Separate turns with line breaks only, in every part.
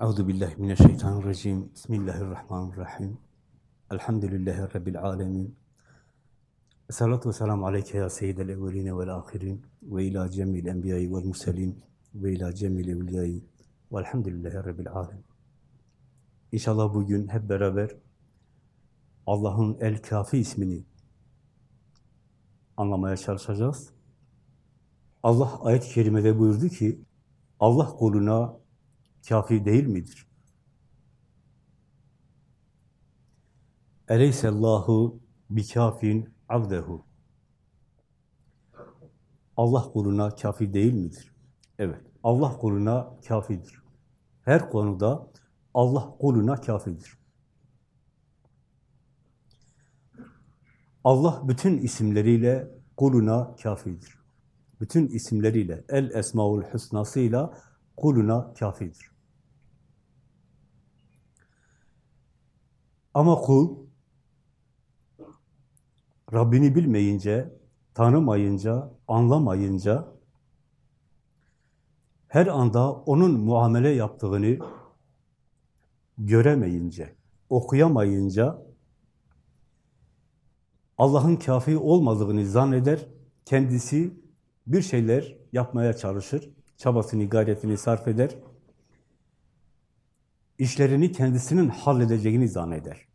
Euzu billahi mineşşeytanirracim. Bismillahirrahmanirrahim. Elhamdülillahi rabbil alamin. Salatu vesselamu aleyke ya seyyidel evveline vel ahirin ve ila cemil enbiyayı vel murselin ve ila cemil evliyayı velhamdülillahi rabbil alamin. İnşallah bugün hep beraber Allah'ın El Kafi ismini anlamaya çalışacağız. Allah ayet-i kerimede buyurdu ki Allah kuluna kafi değil midir? Eleysellahu bikafin abdehu. Allah kuluna kafi değil midir? Evet, Allah kuluna kafidir. Her konuda Allah kuluna kafidir. Allah bütün isimleriyle kuluna kafidir. Bütün isimleriyle, El Esmaül Hüsnasıyla kuluna kafidir. Ama kul Rabbini bilmeyince, tanımayınca, anlamayınca her anda onun muamele yaptığını göremeyince, okuyamayınca Allah'ın kafi olmadığını zanneder, kendisi bir şeyler yapmaya çalışır, çabasını, gayretini sarf eder, işlerini kendisinin halledeceğini zanneder.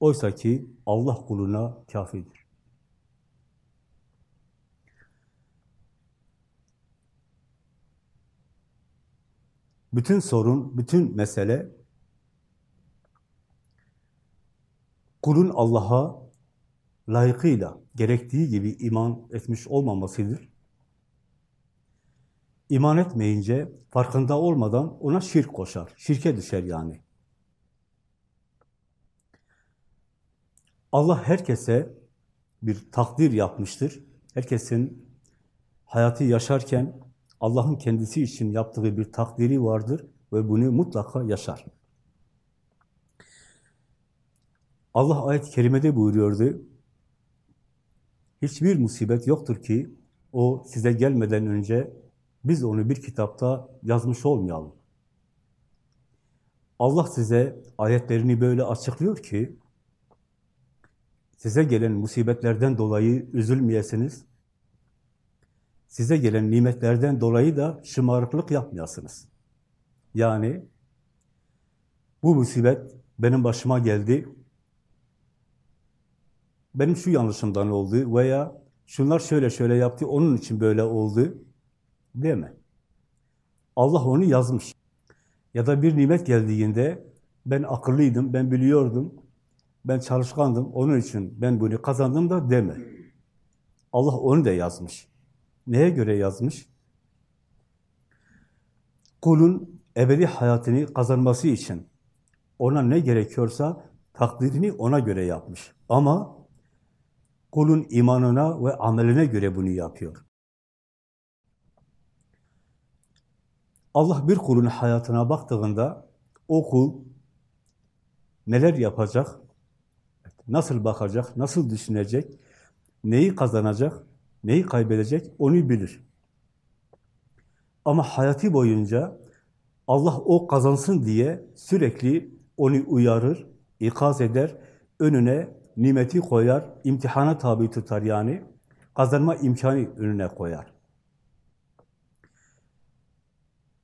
Oysa ki Allah kuluna kafidir. Bütün sorun, bütün mesele kulun Allah'a layıkıyla, gerektiği gibi iman etmiş olmamasıdır. İman etmeyince, farkında olmadan ona şirk koşar, şirke düşer yani. Allah herkese bir takdir yapmıştır. Herkesin hayatı yaşarken Allah'ın kendisi için yaptığı bir takdiri vardır ve bunu mutlaka yaşar. Allah ayet-i kerimede buyuruyordu, hiçbir musibet yoktur ki o size gelmeden önce biz onu bir kitapta yazmış olmayalım. Allah size ayetlerini böyle açıklıyor ki size gelen musibetlerden dolayı üzülmeyesiniz, size gelen nimetlerden dolayı da şımarıklık yapmayasınız. Yani bu musibet benim başıma geldi, benim şu yanlışımdan oldu veya şunlar şöyle şöyle yaptı, onun için böyle oldu deme. Allah onu yazmış. Ya da bir nimet geldiğinde ben akıllıydım, ben biliyordum, ben çalışkandım, onun için ben bunu kazandım da deme. Allah onu da yazmış. Neye göre yazmış? Kulun ebedi hayatını kazanması için ona ne gerekiyorsa takdirini ona göre yapmış. Ama kulun imanına ve ameline göre bunu yapıyor. Allah bir kulun hayatına baktığında o kul neler yapacak, nasıl bakacak, nasıl düşünecek, neyi kazanacak, neyi kaybedecek? Onu bilir. Ama hayatı boyunca Allah o kazansın diye sürekli onu uyarır, ikaz eder, önüne nimeti koyar, imtihana tabi tutar yani, kazanma imkanı önüne koyar.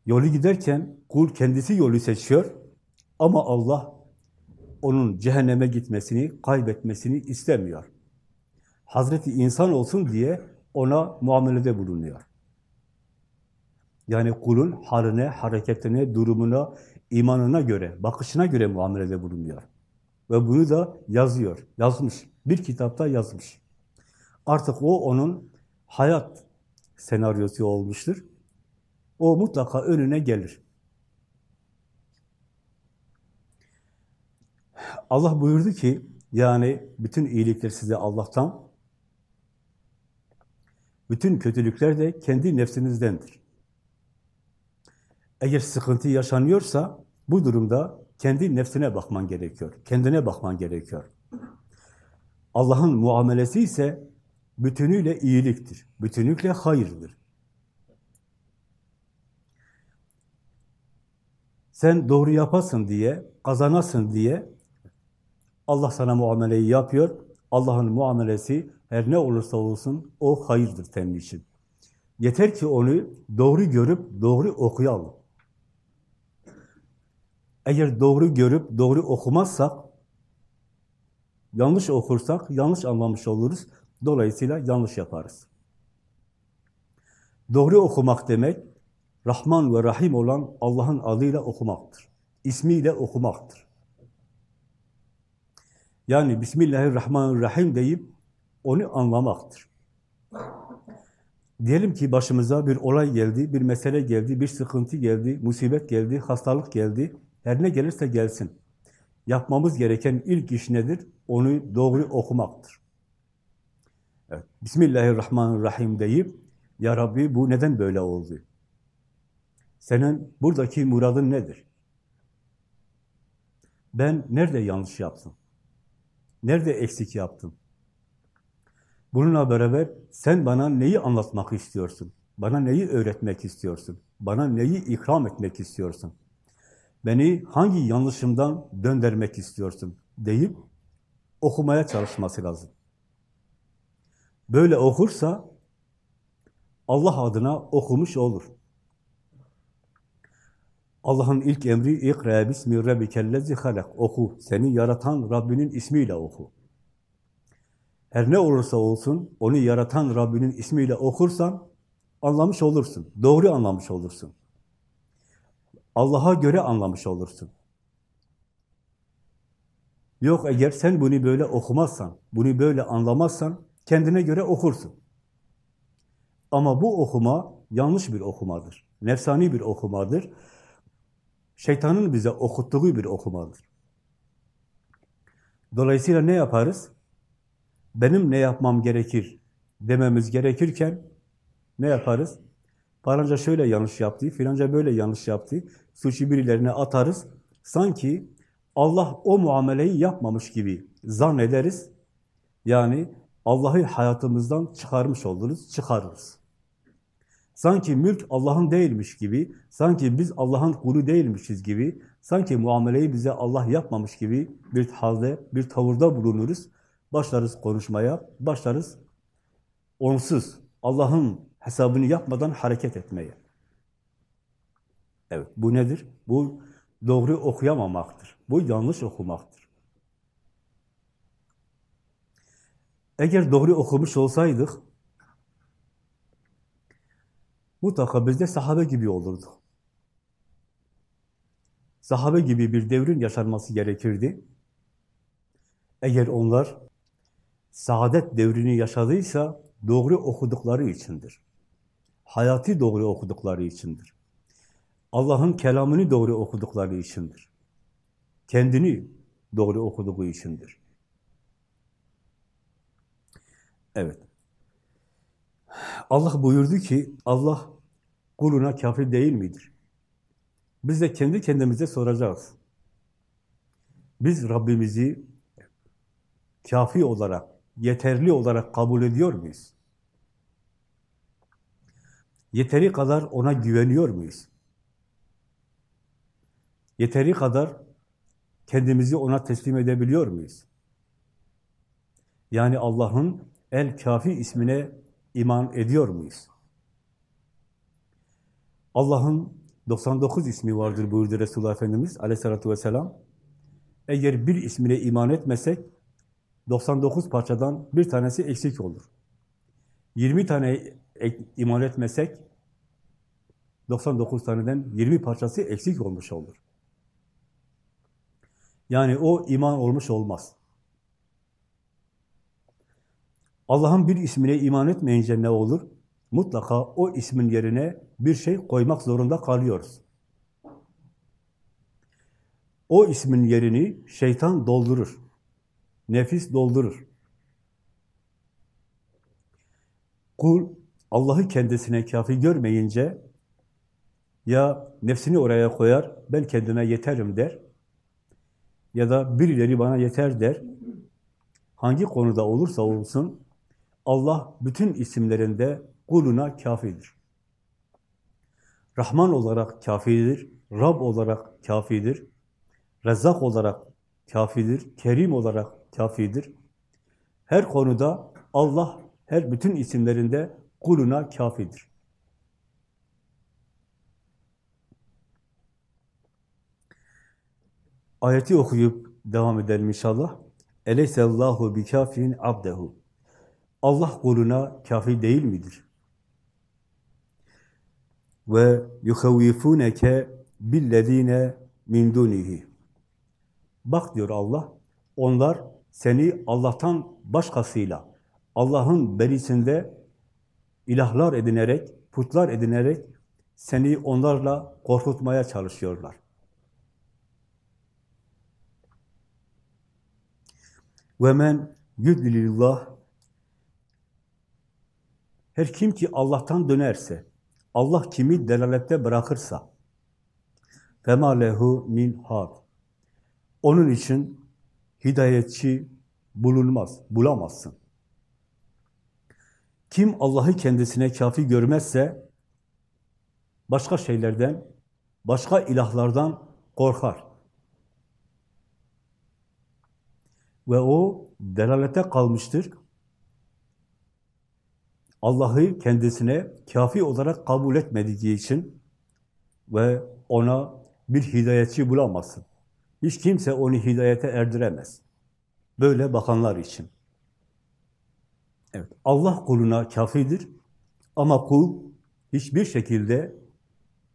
Yolu giderken kul kendisi yolu seçiyor ama Allah onun cehenneme gitmesini, kaybetmesini istemiyor. Hazreti insan olsun diye ona muamelede bulunuyor. Yani kulun haline, hareketine, durumuna, imanına göre, bakışına göre muamelede bulunuyor. Ve bunu da yazıyor, yazmış. Bir kitapta yazmış. Artık o onun hayat senaryosu olmuştur. O mutlaka önüne gelir. Allah buyurdu ki, yani bütün iyilikler size Allah'tan, bütün kötülükler de kendi nefsinizdendir. Eğer sıkıntı yaşanıyorsa, bu durumda kendi nefsine bakman gerekiyor, kendine bakman gerekiyor. Allah'ın muamelesi ise bütünüyle iyiliktir, bütünlükle hayırdır. Sen doğru yapasın diye, kazanasın diye Allah sana muameleyi yapıyor. Allah'ın muamelesi her ne olursa olsun o hayırdır senin için. Yeter ki onu doğru görüp doğru okuyalım. Eğer doğru görüp doğru okumazsak, yanlış okursak yanlış anlamış oluruz. Dolayısıyla yanlış yaparız. Doğru okumak demek, Rahman ve Rahim olan Allah'ın adıyla okumaktır. İsmiyle okumaktır. Yani Bismillahirrahmanirrahim deyip onu anlamaktır. Diyelim ki başımıza bir olay geldi, bir mesele geldi, bir sıkıntı geldi, musibet geldi, hastalık geldi. Her ne gelirse gelsin. Yapmamız gereken ilk iş nedir? Onu doğru okumaktır. Evet. Bismillahirrahmanirrahim deyip, Ya Rabbi bu neden böyle oldu? Senin buradaki muradın nedir? Ben nerede yanlış yaptım? Nerede eksik yaptım? Bununla beraber sen bana neyi anlatmak istiyorsun? Bana neyi öğretmek istiyorsun? Bana neyi ikram etmek istiyorsun? Beni hangi yanlışımdan döndürmek istiyorsun? deyip okumaya çalışması lazım. Böyle okursa Allah adına okumuş olur. Allah'ın ilk emri ikra bismi rabbikellezi halak. Oku. Seni yaratan Rabbinin ismiyle oku. Her ne olursa olsun onu yaratan Rabbinin ismiyle okursan anlamış olursun. Doğru anlamış olursun. Allah'a göre anlamış olursun. Yok eğer sen bunu böyle okumazsan, bunu böyle anlamazsan kendine göre okursun. Ama bu okuma yanlış bir okumadır. Nefsani bir okumadır. Şeytanın bize okuttuğu bir okumadır. Dolayısıyla ne yaparız? Benim ne yapmam gerekir dememiz gerekirken ne yaparız? Falanca şöyle yanlış yaptı, filanca böyle yanlış yaptı. Suçu birilerine atarız. Sanki Allah o muameleyi yapmamış gibi zannederiz. Yani Allah'ı hayatımızdan çıkarmış oluruz, çıkarırız. Sanki mülk Allah'ın değilmiş gibi, sanki biz Allah'ın kulu değilmişiz gibi, sanki muameleyi bize Allah yapmamış gibi bir halde, bir tavırda bulunuruz. Başlarız konuşmaya, başlarız onsuz, Allah'ın hesabını yapmadan hareket etmeye. Evet, bu nedir? Bu doğru okuyamamaktır. Bu yanlış okumaktır. Eğer doğru okumuş olsaydık, mutlaka biz de sahabe gibi olurduk. Sahabe gibi bir devrin yaşanması gerekirdi. Eğer onlar saadet devrini yaşadıysa doğru okudukları içindir. Hayati doğru okudukları içindir. Allah'ın kelamını doğru okudukları içindir. Kendini doğru okuduğu içindir. Evet. Allah buyurdu ki, Allah kuluna kafir değil midir? Biz de kendi kendimize soracağız. Biz Rabbimizi kafi olarak, yeterli olarak kabul ediyor muyuz? Yeteri kadar ona güveniyor muyuz? Yeteri kadar kendimizi ona teslim edebiliyor muyuz? Yani Allah'ın El-Kafi ismine iman ediyor muyuz? Allah'ın 99 ismi vardır buyurdu Resulullah Efendimiz aleyhissalatü vesselam. Eğer bir ismine iman etmesek 99 parçadan bir tanesi eksik olur. 20 tane iman etmesek 99 taneden 20 parçası eksik olmuş olur. Yani o iman olmuş olmaz. Allah'ın bir ismine iman etmeyince ne olur? Mutlaka o ismin yerine bir şey koymak zorunda kalıyoruz. O ismin yerini şeytan doldurur. Nefis doldurur. Kul Allah'ı kendisine kafi görmeyince ya nefsini oraya koyar, ben kendime yeterim der ya da birileri bana yeter der. Hangi konuda olursa olsun Allah bütün isimlerinde kuluna kafidir. Rahman olarak kafidir, Rab olarak kafidir, Rezzak olarak kafidir, Kerim olarak kafidir. Her konuda Allah her bütün isimlerinde kuluna kafidir. Ayeti okuyup devam edelim inşallah. Eleysellahu bi kafirin abdehu. Allah kuluna kafi değil midir? Ve yuhavvifuneke billezine min dunihi. Bak diyor Allah, onlar seni Allah'tan başkasıyla, Allah'ın berisinde ilahlar edinerek, putlar edinerek seni onlarla korkutmaya çalışıyorlar. Ve men yudlilillah her kim ki Allah'tan dönerse, Allah kimi delalette bırakırsa فَمَا lehu min had. Onun için hidayetçi bulunmaz, bulamazsın. Kim Allah'ı kendisine kafi görmezse başka şeylerden, başka ilahlardan korkar. Ve o delalete kalmıştır. Allah'ı kendisine kafi olarak kabul etmediği için ve ona bir hidayetçi bulamazsın. Hiç kimse onu hidayete erdiremez. Böyle bakanlar için. Evet, Allah kuluna kafidir ama kul hiçbir şekilde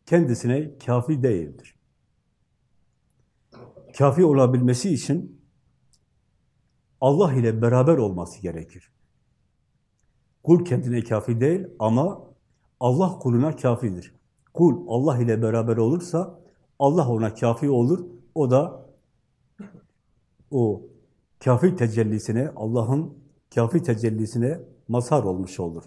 kendisine kafi değildir. Kafi olabilmesi için Allah ile beraber olması gerekir. Kul kendine kafi değil ama Allah kuluna kafidir. Kul Allah ile beraber olursa Allah ona kafi olur. O da o kafi tecellisine, Allah'ın kafi tecellisine mazhar olmuş olur.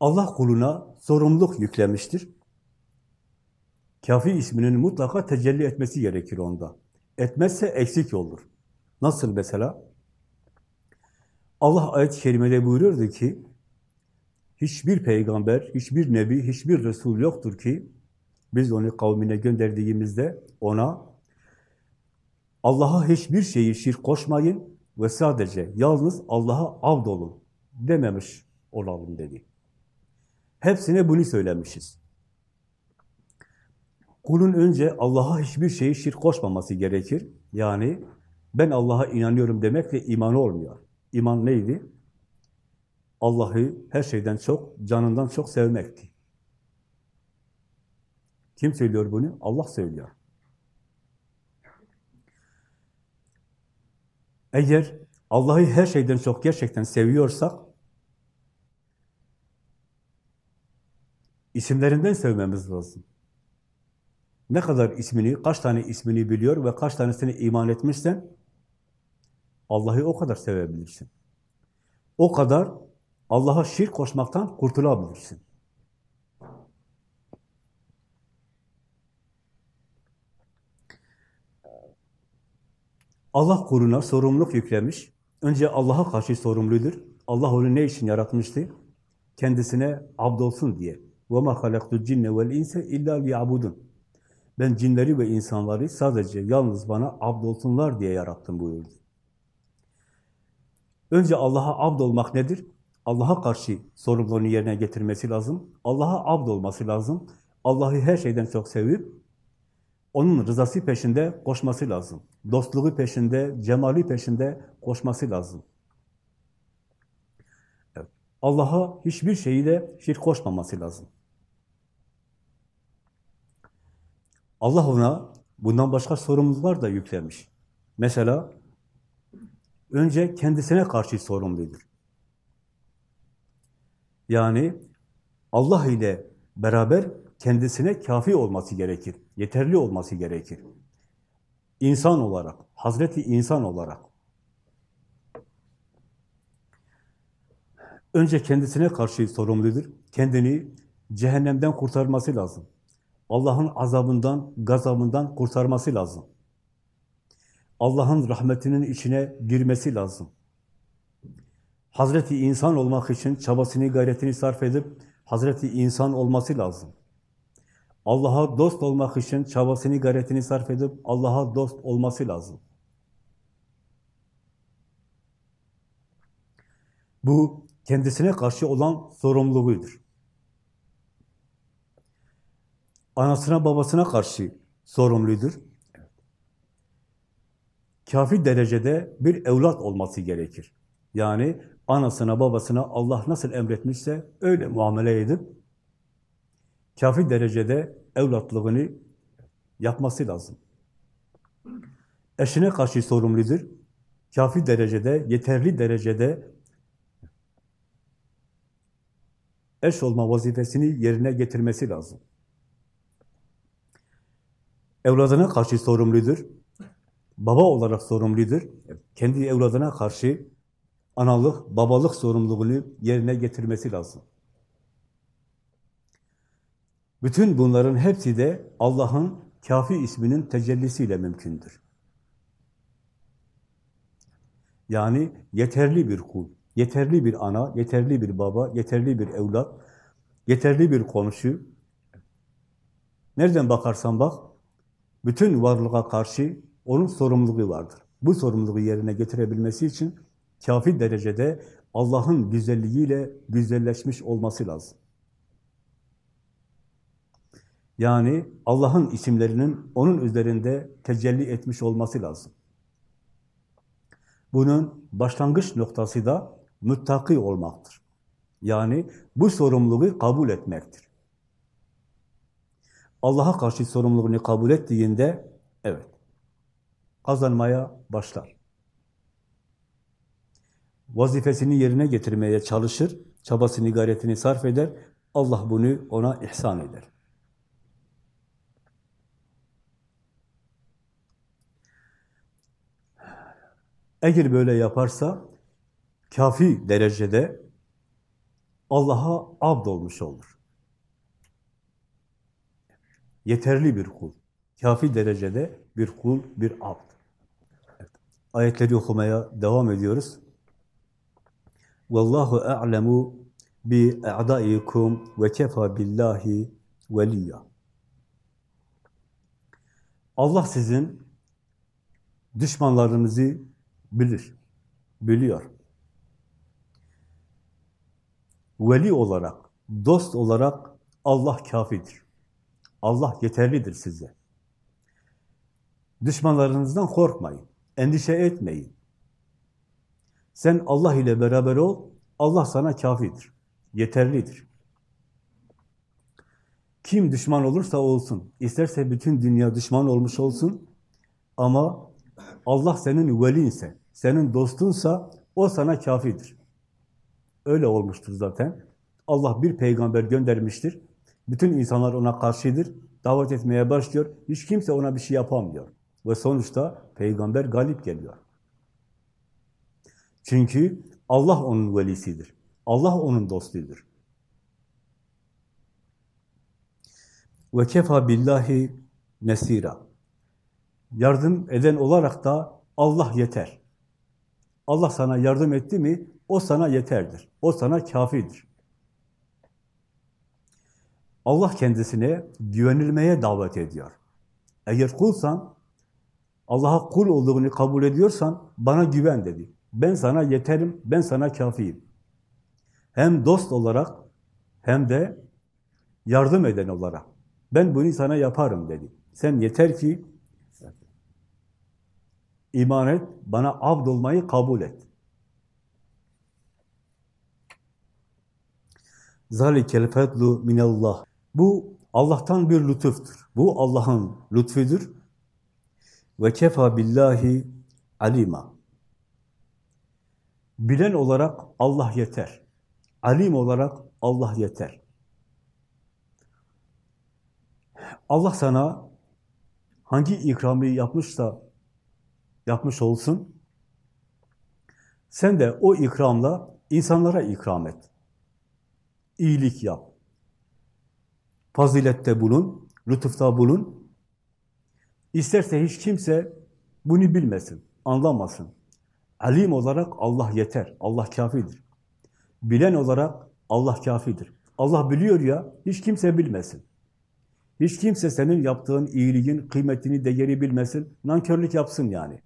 Allah kuluna sorumluluk yüklemiştir. Kafi isminin mutlaka tecelli etmesi gerekir onda. Etmezse eksik olur. Nasıl mesela? Allah ayet-i kerimede buyuruyordu ki, hiçbir peygamber, hiçbir nebi, hiçbir resul yoktur ki, biz onu kavmine gönderdiğimizde ona Allah'a hiçbir şeyi şirk koşmayın ve sadece yalnız Allah'a avd olun dememiş olalım dedi. Hepsine bunu söylemişiz. Kulun önce Allah'a hiçbir şeyi şirk koşmaması gerekir. Yani ben Allah'a inanıyorum demekle iman olmuyor. İman neydi? Allah'ı her şeyden çok, canından çok sevmekti. Kim söylüyor bunu? Allah söylüyor. Eğer Allah'ı her şeyden çok gerçekten seviyorsak, isimlerinden sevmemiz lazım. Ne kadar ismini, kaç tane ismini biliyor ve kaç tanesini iman etmişsen, Allah'ı o kadar sevebilirsin. O kadar Allah'a şirk koşmaktan kurtulabilirsin. Allah kuluna sorumluluk yüklemiş. Önce Allah'a karşı sorumludur. Allah onu ne için yaratmıştı? Kendisine abdolsun diye. وَمَا خَلَقْتُ الْجِنَّ وَالْاِنْسَ اِلَّا لِيَعْبُدُونَ Ben cinleri ve insanları sadece yalnız bana abdolsunlar diye yarattım buyurdu. Önce Allah'a abd olmak nedir? Allah'a karşı sorumluluğunu yerine getirmesi lazım. Allah'a abd olması lazım. Allah'ı her şeyden çok sevip, onun rızası peşinde koşması lazım. Dostluğu peşinde, cemali peşinde koşması lazım. Evet. Allah'a hiçbir şeyi de şirk koşmaması lazım. Allah ona bundan başka sorumluluklar da yüklemiş. Mesela önce kendisine karşı sorumludur. Yani Allah ile beraber kendisine kafi olması gerekir, yeterli olması gerekir. İnsan olarak, Hazreti insan olarak. Önce kendisine karşı sorumludur. Kendini cehennemden kurtarması lazım. Allah'ın azabından, gazabından kurtarması lazım. Allah'ın rahmetinin içine girmesi lazım. Hazreti insan olmak için çabasını, gayretini sarf edip Hazreti insan olması lazım. Allah'a dost olmak için çabasını, gayretini sarf edip Allah'a dost olması lazım. Bu kendisine karşı olan sorumluluğudur. Anasına babasına karşı sorumludur. Kafi derecede bir evlat olması gerekir. Yani anasına babasına Allah nasıl emretmişse öyle muamele edip kafi derecede evlatlığını yapması lazım. Eşine karşı sorumludur. Kafi derecede, yeterli derecede eş olma vazifesini yerine getirmesi lazım. Evladına karşı sorumludur. Baba olarak sorumludur. Kendi evladına karşı analık, babalık sorumluluğunu yerine getirmesi lazım. Bütün bunların hepsi de Allah'ın kafi isminin tecellisiyle mümkündür. Yani yeterli bir kul, yeterli bir ana, yeterli bir baba, yeterli bir evlat, yeterli bir komşu. Nereden bakarsan bak, bütün varlığa karşı onun sorumluluğu vardır. Bu sorumluluğu yerine getirebilmesi için kafi derecede Allah'ın güzelliğiyle güzelleşmiş olması lazım. Yani Allah'ın isimlerinin onun üzerinde tecelli etmiş olması lazım. Bunun başlangıç noktası da müttaki olmaktır. Yani bu sorumluluğu kabul etmektir. Allah'a karşı sorumluluğunu kabul ettiğinde, evet, kazanmaya başlar. Vazifesini yerine getirmeye çalışır, çabasını, gayretini sarf eder, Allah bunu ona ihsan eder. Eğer böyle yaparsa, kafi derecede Allah'a abd olmuş olur. Yeterli bir kul. Kafi derecede bir kul, bir abd. Ayetleri okumaya devam ediyoruz. Vallahu a'lemu bi a'daikum ve kefa billahi veliyya. Allah sizin düşmanlarınızı bilir, biliyor. Veli olarak, dost olarak Allah kafidir. Allah yeterlidir size. Düşmanlarınızdan korkmayın, endişe etmeyin. Sen Allah ile beraber ol, Allah sana kafidir, yeterlidir. Kim düşman olursa olsun, isterse bütün dünya düşman olmuş olsun ama Allah senin velinse, senin dostunsa o sana kafidir. Öyle olmuştur zaten. Allah bir peygamber göndermiştir. Bütün insanlar ona karşıdır. Davet etmeye başlıyor. Hiç kimse ona bir şey yapamıyor. Ve sonuçta peygamber galip geliyor. Çünkü Allah onun velisidir. Allah onun dostudur. Ve kefa billahi nesira. Yardım eden olarak da Allah yeter. Allah sana yardım etti mi, o sana yeterdir. O sana kafidir. Allah kendisine güvenilmeye davet ediyor. Eğer kulsan, Allah'a kul olduğunu kabul ediyorsan, bana güven dedi. Ben sana yeterim, ben sana kafiyim. Hem dost olarak, hem de yardım eden olarak. Ben bunu sana yaparım dedi. Sen yeter ki iman et, bana abd olmayı kabul et. Zalikel fedlu minallah. Bu Allah'tan bir lütuftur. Bu Allah'ın lütfudur. Ve kefa billahi alima. Bilen olarak Allah yeter. Alim olarak Allah yeter. Allah sana hangi ikramı yapmışsa yapmış olsun, sen de o ikramla insanlara ikram et. İyilik yap. Fazilette bulun, lütufta bulun. İsterse hiç kimse bunu bilmesin, anlamasın. Alim olarak Allah yeter, Allah kafidir. Bilen olarak Allah kafidir. Allah biliyor ya, hiç kimse bilmesin. Hiç kimse senin yaptığın iyiliğin kıymetini, değeri bilmesin, nankörlük yapsın yani.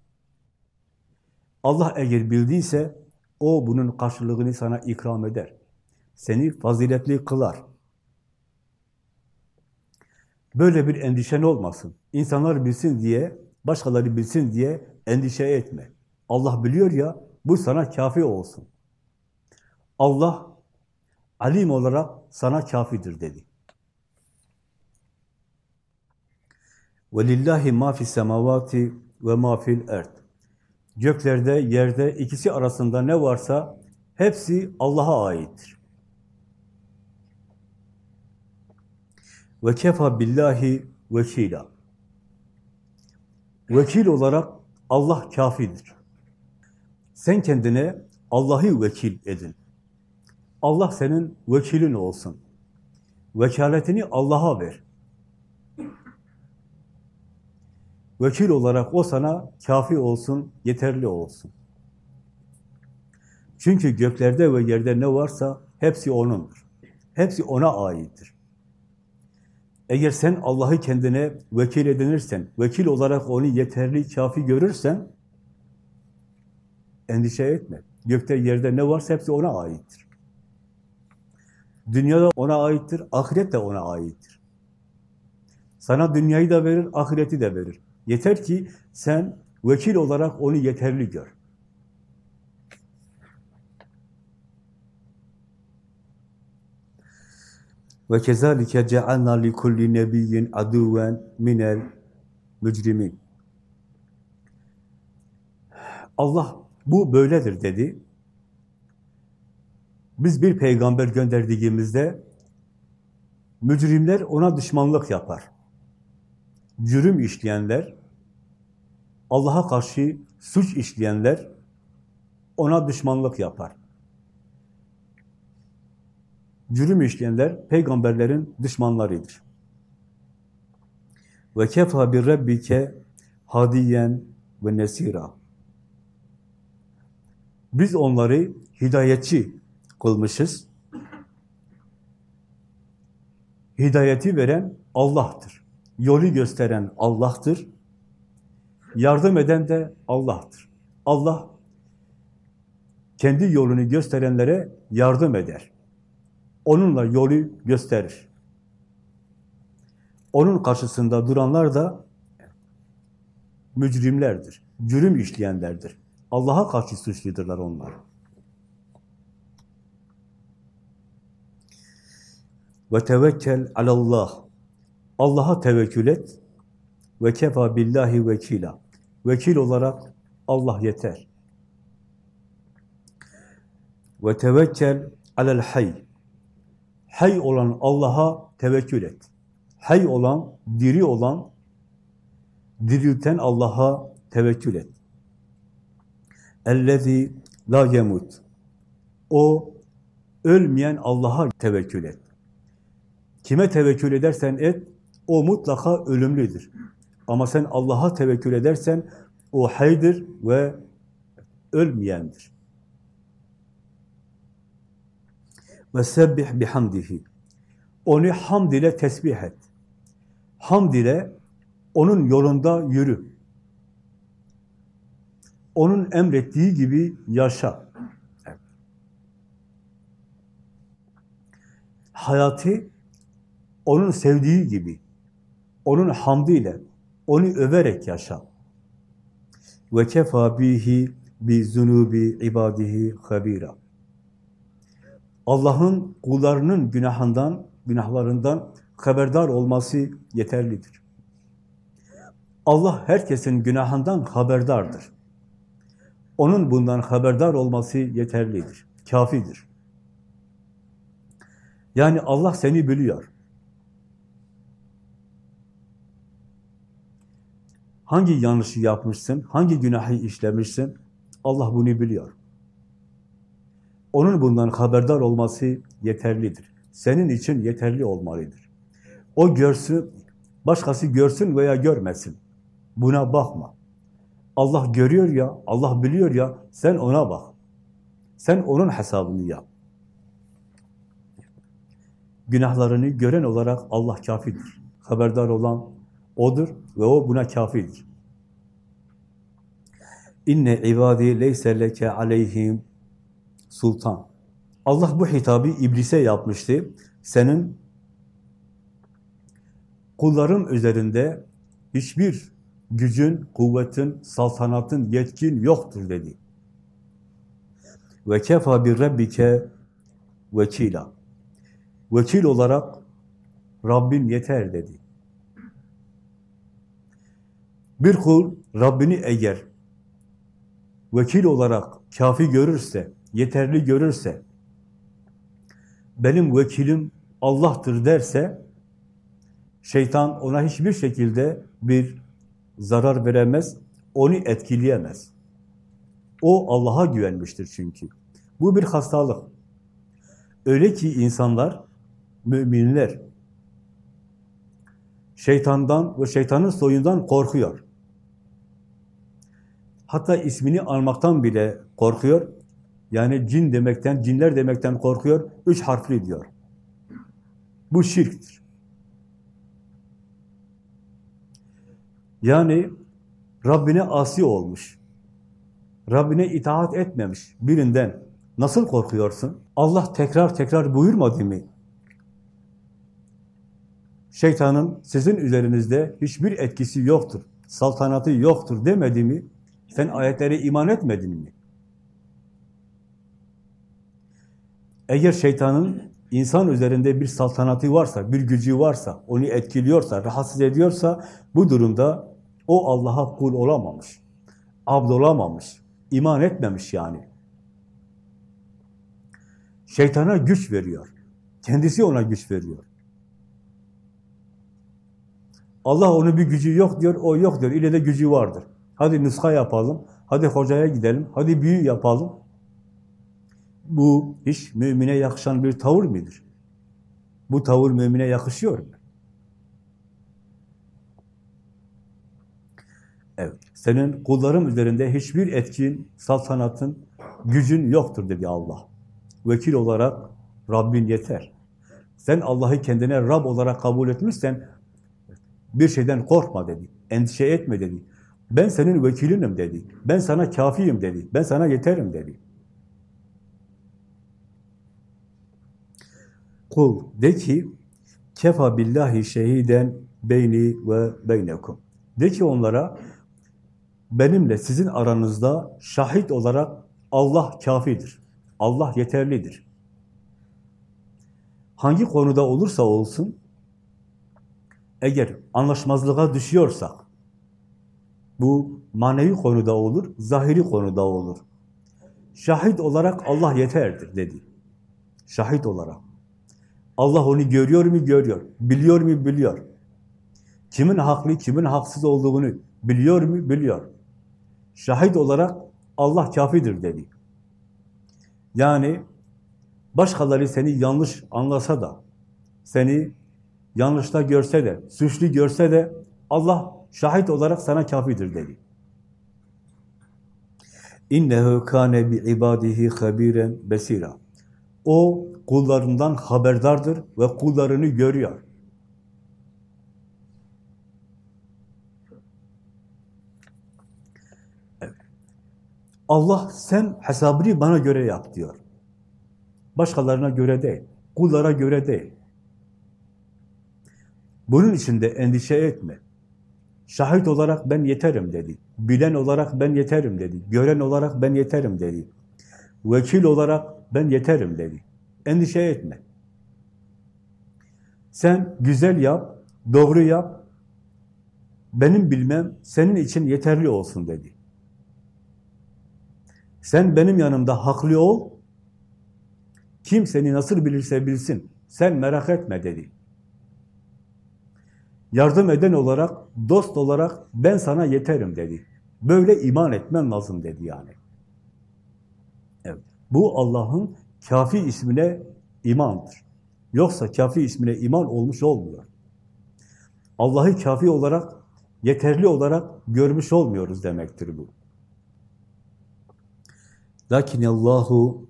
Allah eğer bildiyse, o bunun karşılığını sana ikram eder. Seni faziletli kılar. Böyle bir endişen olmasın. İnsanlar bilsin diye, başkaları bilsin diye endişe etme. Allah biliyor ya, bu sana kafi olsun. Allah alim olarak sana kafidir dedi. وَلِلَّهِ مَا فِي السَّمَوَاتِ وَمَا فِي الْاَرْضِ Göklerde, yerde, ikisi arasında ne varsa hepsi Allah'a aittir. Ve kefa billahi vekila. Vekil olarak Allah kafidir. Sen kendine Allah'ı vekil edin. Allah senin vekilin olsun. Vekaletini Allah'a ver. Vekil olarak o sana kafi olsun, yeterli olsun. Çünkü göklerde ve yerde ne varsa hepsi O'nundur. Hepsi O'na aittir. Eğer sen Allah'ı kendine vekil edinirsen, vekil olarak onu yeterli, kafi görürsen, endişe etme. Gökte, yerde ne varsa hepsi O'na aittir. Dünyada O'na aittir, ahiret de O'na aittir. Sana dünyayı da verir, ahireti de verir. Yeter ki sen vekil olarak onu yeterli gör. Ve kezalike cealna li kulli nebiyyin aduven minel mücrimin. Allah bu böyledir dedi. Biz bir peygamber gönderdiğimizde mücrimler ona düşmanlık yapar. Cürüm işleyenler, Allah'a karşı suç işleyenler ona düşmanlık yapar. Cürüm işleyenler peygamberlerin düşmanlarıdır. Ve kefa bir rabbike hadiyen ve nesira. Biz onları hidayetçi kılmışız. Hidayeti veren Allah'tır. Yolu gösteren Allah'tır. Yardım eden de Allah'tır. Allah kendi yolunu gösterenlere yardım eder. Onunla yolu gösterir. Onun karşısında duranlar da mücrimlerdir. Cürüm işleyenlerdir. Allah'a karşı suçludurlar onlar. Ve tevekkel alallah. Allah'a tevekkül et. Ve kefa billahi vekila. Vekil olarak Allah yeter. Ve tevekkel alel hayy. Hay olan Allah'a tevekkül et. Hay olan, diri olan, dirilten Allah'a tevekkül et. Ellezî la yemut. O ölmeyen Allah'a tevekkül et. Kime tevekkül edersen et, o mutlaka ölümlüdür. Ama sen Allah'a tevekkül edersen, o haydır ve ölmeyendir. Ve sebbih bihamdihi. Onu hamd ile tesbih et. Hamd ile onun yolunda yürü. Onun emrettiği gibi yaşa. Hayatı onun sevdiği gibi, onun hamdiyle, onu överek yaşa. Ve kefa bihi bi zunubi ibadihi habira. Allah'ın kullarının günahından, günahlarından haberdar olması yeterlidir. Allah herkesin günahından haberdardır. Onun bundan haberdar olması yeterlidir, kafidir. Yani Allah seni biliyor. Hangi yanlışı yapmışsın, hangi günahı işlemişsin, Allah bunu biliyor. Onun bundan haberdar olması yeterlidir. Senin için yeterli olmalıdır. O görsün, başkası görsün veya görmesin. Buna bakma. Allah görüyor ya, Allah biliyor ya, sen ona bak. Sen onun hesabını yap. günahlarını gören olarak Allah kafidir. Haberdar olan O'dur ve O buna kafidir. İnne ibadi leyse leke aleyhim sultan. Allah bu hitabı iblise yapmıştı. Senin kullarım üzerinde hiçbir gücün, kuvvetin, saltanatın, yetkin yoktur dedi. Ve kefa bir rabbike vekila. Vekil olarak Rabbim yeter dedi. Bir kul Rabbini eğer vekil olarak kafi görürse, yeterli görürse, benim vekilim Allah'tır derse, şeytan ona hiçbir şekilde bir zarar veremez, onu etkileyemez. O Allah'a güvenmiştir çünkü. Bu bir hastalık. Öyle ki insanlar, müminler, şeytandan ve şeytanın soyundan korkuyor. Hatta ismini almaktan bile korkuyor. Yani cin demekten, cinler demekten korkuyor. Üç harfli diyor. Bu şirktir. Yani Rabbine asi olmuş. Rabbine itaat etmemiş birinden nasıl korkuyorsun? Allah tekrar tekrar buyurmadı mı? Şeytanın sizin üzerinizde hiçbir etkisi yoktur, saltanatı yoktur demedi mi? Sen ayetlere iman etmedin mi? Eğer şeytanın insan üzerinde bir saltanatı varsa, bir gücü varsa, onu etkiliyorsa, rahatsız ediyorsa bu durumda o Allah'a kul olamamış, abd olamamış, iman etmemiş yani. Şeytana güç veriyor. Kendisi ona güç veriyor. Allah onun bir gücü yok diyor, o yok diyor. İle de gücü vardır. Hadi nuska yapalım, hadi hocaya gidelim, hadi büyü yapalım. Bu hiç mümine yakışan bir tavır mıdır? Bu tavır mümine yakışıyor mu? Evet, senin kullarım üzerinde hiçbir etkin, saltanatın, gücün yoktur dedi Allah. Vekil olarak Rabbin yeter. Sen Allah'ı kendine Rab olarak kabul etmişsen bir şeyden korkma dedi, endişe etme dedi. Ben senin vekilinim dedi. Ben sana kafiyim dedi. Ben sana yeterim dedi. Kul de ki kefa billahi şehiden beyni ve beynekum. De ki onlara benimle sizin aranızda şahit olarak Allah kafidir. Allah yeterlidir. Hangi konuda olursa olsun eğer anlaşmazlığa düşüyorsak bu manevi konuda olur, zahiri konuda olur. Şahit olarak Allah yeterdir dedi. Şahit olarak. Allah onu görüyor mu? Görüyor. Biliyor mu? Biliyor. Kimin haklı, kimin haksız olduğunu biliyor mu? Biliyor. Şahit olarak Allah kafidir dedi. Yani başkaları seni yanlış anlasa da, seni yanlışta görse de, suçlu görse de Allah şahit olarak sana kafidir dedi. İnnehu kâne bi ibadihi habiren besira. O kullarından haberdardır ve kullarını görüyor. Allah sen hesabını bana göre yap diyor. Başkalarına göre değil, kullara göre değil. Bunun için de endişe etme. Şahit olarak ben yeterim dedi. Bilen olarak ben yeterim dedi. Gören olarak ben yeterim dedi. Vekil olarak ben yeterim dedi. Endişe etme. Sen güzel yap, doğru yap, benim bilmem senin için yeterli olsun dedi. Sen benim yanımda haklı ol, kim seni nasıl bilirse bilsin, sen merak etme dedi. Yardım eden olarak, dost olarak ben sana yeterim dedi. Böyle iman etmen lazım dedi yani. Evet. Bu Allah'ın kafi ismine imandır. Yoksa kafi ismine iman olmuş olmuyor. Allah'ı kafi olarak, yeterli olarak görmüş olmuyoruz demektir bu. Lakin Allahu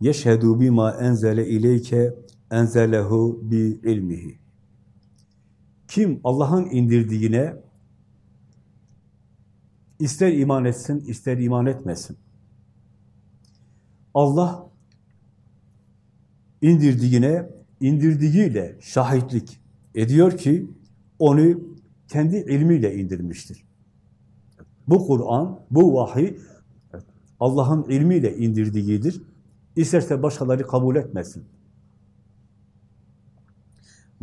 yeşhedü bima enzele ileyke enzelehu bi ilmihi. Kim Allah'ın indirdiğine ister iman etsin, ister iman etmesin. Allah indirdiğine, indirdiğiyle şahitlik ediyor ki onu kendi ilmiyle indirmiştir. Bu Kur'an, bu vahiy Allah'ın ilmiyle indirdiğidir. İsterse başkaları kabul etmesin.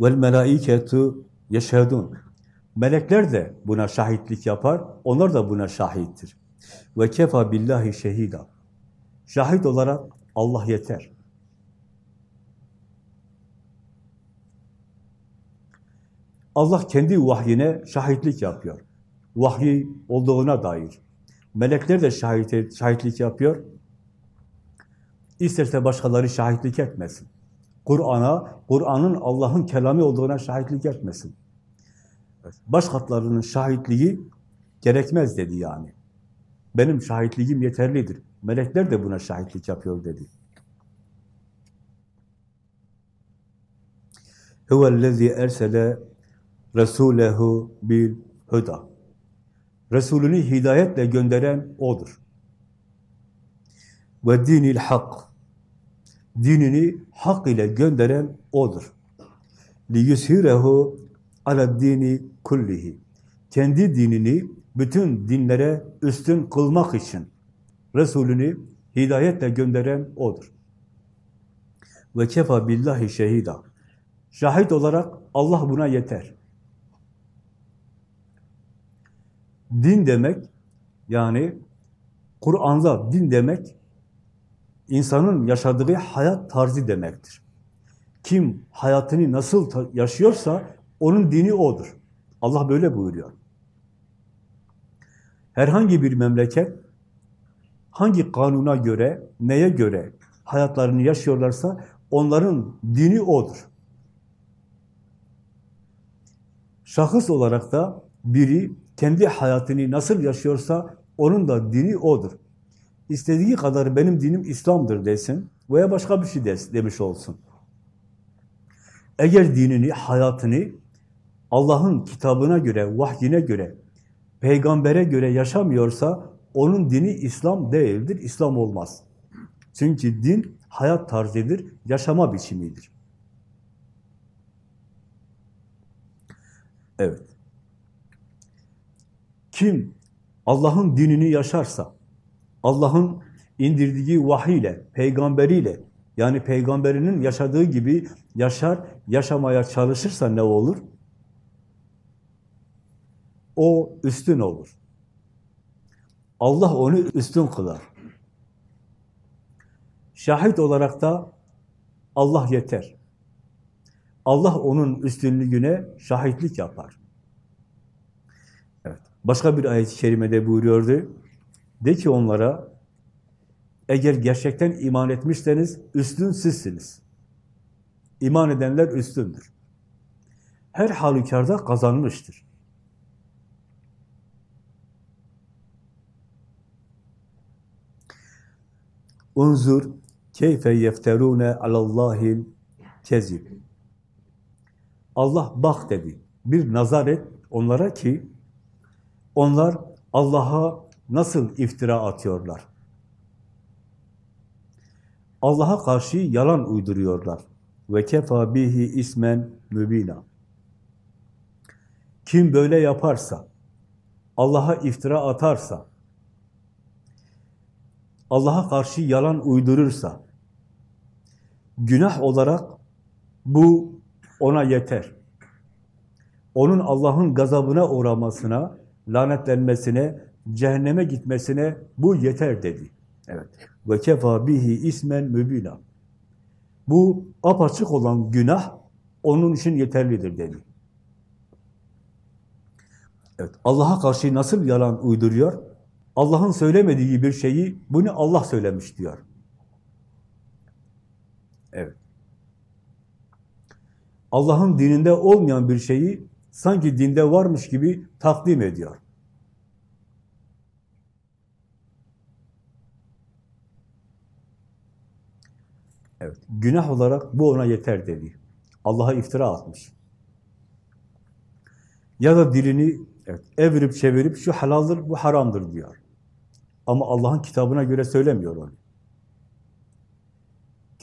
Vel melaiketu yeşhedun. Melekler de buna şahitlik yapar. Onlar da buna şahittir. Ve kefa billahi şehida. Şahit olarak Allah yeter. Allah kendi vahyine şahitlik yapıyor. Vahyi olduğuna dair. Melekler de şahit, şahitlik yapıyor. İsterse başkaları şahitlik etmesin. Kur'an'a, Kur'an'ın Allah'ın kelamı olduğuna şahitlik etmesin. Başkatlarının şahitliği gerekmez dedi yani. Benim şahitliğim yeterlidir. Melekler de buna şahitlik yapıyor dedi. Huvellezî ersele Resulehu bil huda. Resulünü hidayetle gönderen O'dur. Ve dinil hak. Dinini hak ile gönderen O'dur. Li yushirehu ala dini kullihi. Kendi dinini bütün dinlere üstün kılmak için Resulünü hidayetle gönderen O'dur. Ve kefa billahi şehida. Şahit olarak Allah buna yeter. Din demek, yani Kur'an'da din demek, insanın yaşadığı hayat tarzı demektir. Kim hayatını nasıl yaşıyorsa, onun dini odur. Allah böyle buyuruyor. Herhangi bir memleket, hangi kanuna göre, neye göre hayatlarını yaşıyorlarsa, onların dini odur. Şahıs olarak da biri kendi hayatını nasıl yaşıyorsa onun da dini odur. İstediği kadar benim dinim İslam'dır desin veya başka bir şey des, demiş olsun. Eğer dinini, hayatını Allah'ın kitabına göre, vahyine göre, peygambere göre yaşamıyorsa onun dini İslam değildir, İslam olmaz. Çünkü din hayat tarzıdır, yaşama biçimidir. Evet. Kim Allah'ın dinini yaşarsa, Allah'ın indirdiği vahiy ile, peygamberiyle, yani peygamberinin yaşadığı gibi yaşar, yaşamaya çalışırsa ne olur? O üstün olur. Allah onu üstün kılar. Şahit olarak da Allah yeter. Allah onun üstünlüğüne şahitlik yapar. Evet. Başka bir ayet-i kerimede buyuruyordu. De ki onlara, eğer gerçekten iman etmişseniz üstün sizsiniz. İman edenler üstündür. Her halükarda kazanmıştır. Unzur keyfe yefterune alallahil kezib. Allah bak dedi. Bir nazar et onlara ki onlar Allah'a nasıl iftira atıyorlar? Allah'a karşı yalan uyduruyorlar. Ve kefa bihi ismen mübina. Kim böyle yaparsa, Allah'a iftira atarsa, Allah'a karşı yalan uydurursa, günah olarak bu ona yeter. Onun Allah'ın gazabına uğramasına, lanetlenmesine, cehenneme gitmesine bu yeter dedi. Evet. Ve kefa bihi ismen mübina. Bu apaçık olan günah onun için yeterlidir dedi. Evet. Allah'a karşı nasıl yalan uyduruyor? Allah'ın söylemediği bir şeyi bunu Allah söylemiş diyor. Evet. Allah'ın dininde olmayan bir şeyi sanki dinde varmış gibi takdim ediyor. Evet, günah olarak bu ona yeter dedi. Allah'a iftira atmış. Ya da dilini evet, evirip çevirip şu halaldır, bu haramdır diyor. Ama Allah'ın kitabına göre söylemiyor onu.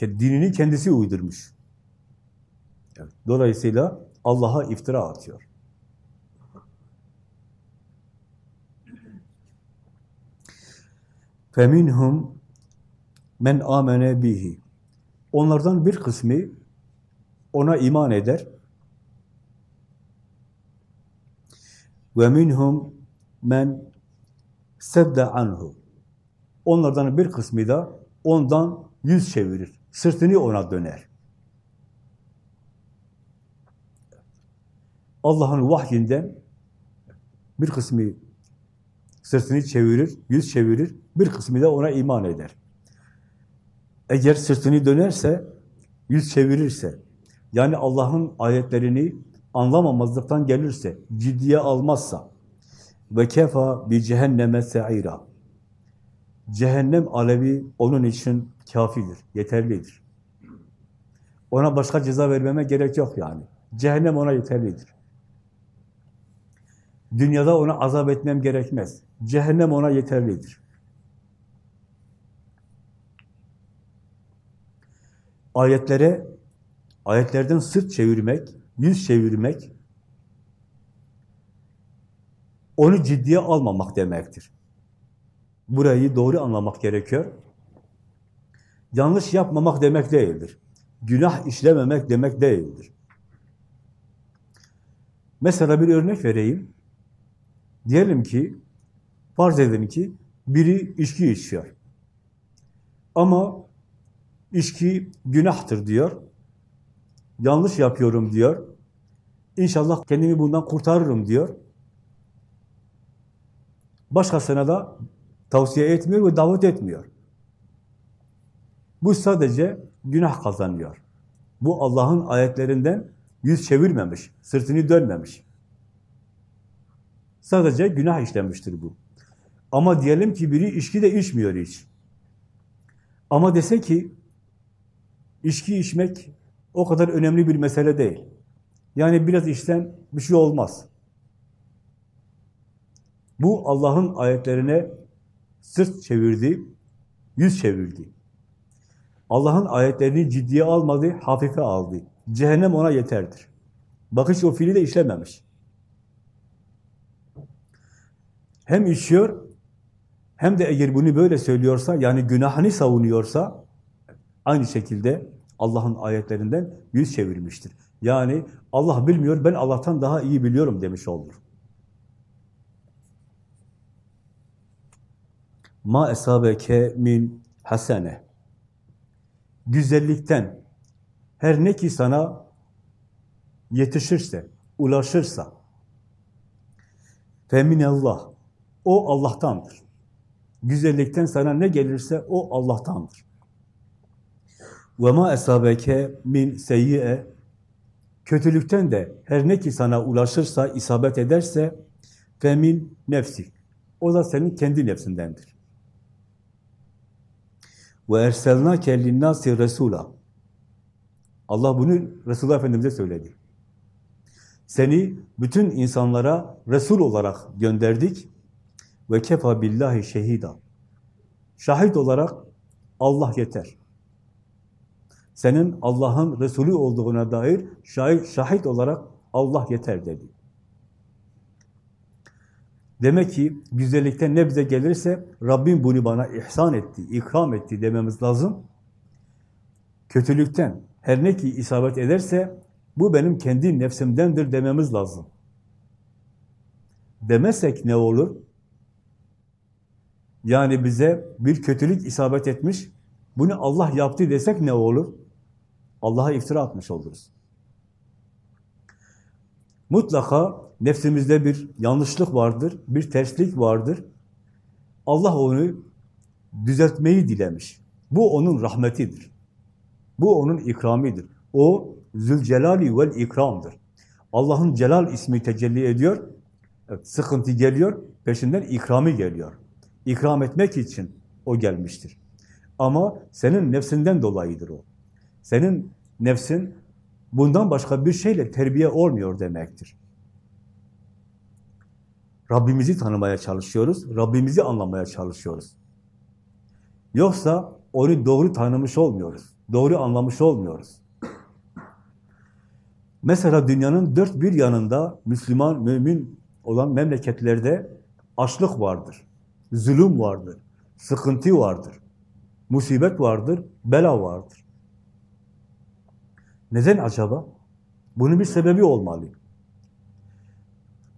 Dinini kendisi uydurmuş. Evet, dolayısıyla Allah'a iftira atıyor. فَمِنْهُمْ men amene bihi. Onlardan bir kısmı ona iman eder. Ve minhum men sedde anhu. Onlardan bir kısmı da ondan yüz çevirir. Sırtını ona döner. Allah'ın vahyinden bir kısmı sırtını çevirir, yüz çevirir, bir kısmı da ona iman eder. Eğer sırtını dönerse, yüz çevirirse, yani Allah'ın ayetlerini anlamamazlıktan gelirse, ciddiye almazsa, ve kefa bi cehenneme se'ira. Cehennem alevi onun için kafidir, yeterlidir. Ona başka ceza vermeme gerek yok yani. Cehennem ona yeterlidir. Dünyada ona azap etmem gerekmez. Cehennem ona yeterlidir. Ayetlere, ayetlerden sırt çevirmek, yüz çevirmek, onu ciddiye almamak demektir. Burayı doğru anlamak gerekiyor. Yanlış yapmamak demek değildir. Günah işlememek demek değildir. Mesela bir örnek vereyim. Diyelim ki, farz edin ki, biri içki içiyor. Ama içki günahtır diyor. Yanlış yapıyorum diyor. İnşallah kendimi bundan kurtarırım diyor. Başkasına da tavsiye etmiyor ve davet etmiyor. Bu sadece günah kazanıyor. Bu Allah'ın ayetlerinden yüz çevirmemiş, sırtını dönmemiş. Sadece günah işlemiştir bu. Ama diyelim ki biri içki de içmiyor hiç. Ama dese ki içki içmek o kadar önemli bir mesele değil. Yani biraz içten bir şey olmaz. Bu Allah'ın ayetlerine sırt çevirdi, yüz çevirdi. Allah'ın ayetlerini ciddiye almadı, hafife aldı. Cehennem ona yeterdir. Bakış o fiili de işlememiş. Hem içiyor, hem de eğer bunu böyle söylüyorsa, yani günahını savunuyorsa, aynı şekilde Allah'ın ayetlerinden yüz çevirmiştir. Yani Allah bilmiyor, ben Allah'tan daha iyi biliyorum demiş olur. Ma esabeke min hasene. Güzellikten her ne ki sana yetişirse, ulaşırsa feminallah o Allah'tandır. Güzellikten sana ne gelirse o Allah'tandır. Ve ma esabeke min seyyi'e kötülükten de her ne ki sana ulaşırsa, isabet ederse femin nefsi. O da senin kendi nefsindendir. Ve erselnâke linnâsi resûlâ. Allah bunu Resulullah Efendimiz'e söyledi. Seni bütün insanlara Resul olarak gönderdik ve kefa billahi şehida. Şahit olarak Allah yeter. Senin Allah'ın Resulü olduğuna dair şahit olarak Allah yeter dedi. Demek ki güzellikten ne bize gelirse Rabbim bunu bana ihsan etti, ikram etti dememiz lazım. Kötülükten her ne ki isabet ederse bu benim kendi nefsimdendir dememiz lazım. Demezsek ne olur? Yani bize bir kötülük isabet etmiş, bunu Allah yaptı desek ne olur? Allah'a iftira atmış oluruz. Mutlaka nefsimizde bir yanlışlık vardır, bir terslik vardır. Allah onu düzeltmeyi dilemiş. Bu onun rahmetidir. Bu onun ikramidir. O Zülcelali vel ikramdır. Allah'ın Celal ismi tecelli ediyor. Evet, sıkıntı geliyor, peşinden ikramı geliyor. İkram etmek için o gelmiştir. Ama senin nefsinden dolayıdır o. Senin nefsin bundan başka bir şeyle terbiye olmuyor demektir. Rabbimizi tanımaya çalışıyoruz, Rabbimizi anlamaya çalışıyoruz. Yoksa onu doğru tanımış olmuyoruz, doğru anlamış olmuyoruz. Mesela dünyanın dört bir yanında Müslüman, mümin olan memleketlerde açlık vardır, zulüm vardır, sıkıntı vardır, musibet vardır, bela vardır. Neden acaba? Bunun bir sebebi olmalı.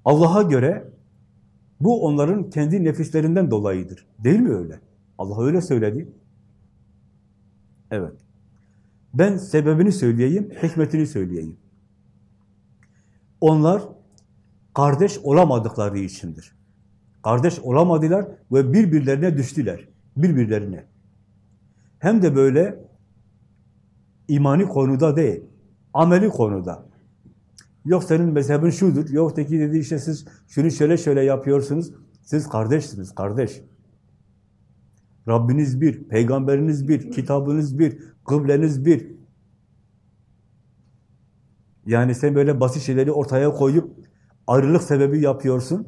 Allah'a göre bu onların kendi nefislerinden dolayıdır. Değil mi öyle? Allah öyle söyledi. Evet. Ben sebebini söyleyeyim, hikmetini söyleyeyim. Onlar kardeş olamadıkları içindir. Kardeş olamadılar ve birbirlerine düştüler. Birbirlerine. Hem de böyle imani konuda değil, ameli konuda. Yok senin mezhebin şudur, yok teki dedi işte siz şunu şöyle şöyle yapıyorsunuz. Siz kardeşsiniz, kardeş. Rabbiniz bir, peygamberiniz bir, kitabınız bir, kıbleniz bir. Yani sen böyle basit şeyleri ortaya koyup ayrılık sebebi yapıyorsun.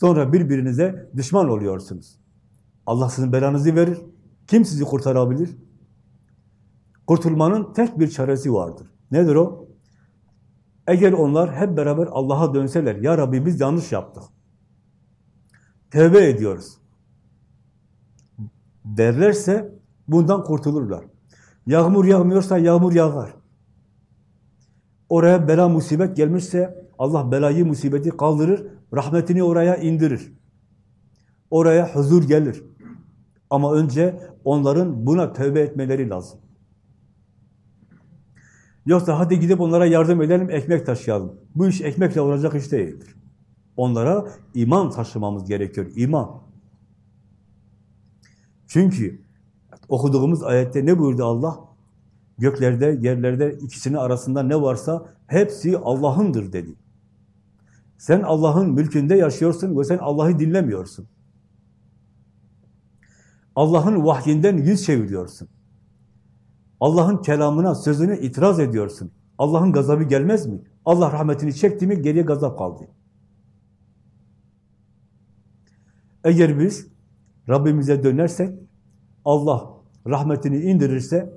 Sonra birbirinize düşman oluyorsunuz. Allah sizin belanızı verir. Kim sizi kurtarabilir? Kurtulmanın tek bir çaresi vardır. Nedir o? Eğer onlar hep beraber Allah'a dönseler, Ya Rabbi biz yanlış yaptık. Tevbe ediyoruz. Derlerse bundan kurtulurlar. Yağmur yağmıyorsa yağmur yağar. Oraya bela musibet gelmişse Allah belayı musibeti kaldırır, rahmetini oraya indirir. Oraya huzur gelir. Ama önce onların buna tövbe etmeleri lazım. Yoksa hadi gidip onlara yardım edelim, ekmek taşıyalım. Bu iş ekmekle olacak iş değildir. Onlara iman taşımamız gerekiyor, iman. Çünkü okuduğumuz ayette ne buyurdu Allah? Göklerde, yerlerde ikisinin arasında ne varsa hepsi Allah'ındır dedi. Sen Allah'ın mülkünde yaşıyorsun ve sen Allah'ı dinlemiyorsun. Allah'ın vahyinden yüz çeviriyorsun. Allah'ın kelamına, sözüne itiraz ediyorsun. Allah'ın gazabı gelmez mi? Allah rahmetini çekti mi geriye gazap kaldı. Eğer biz Rabbimize dönersek, Allah rahmetini indirirse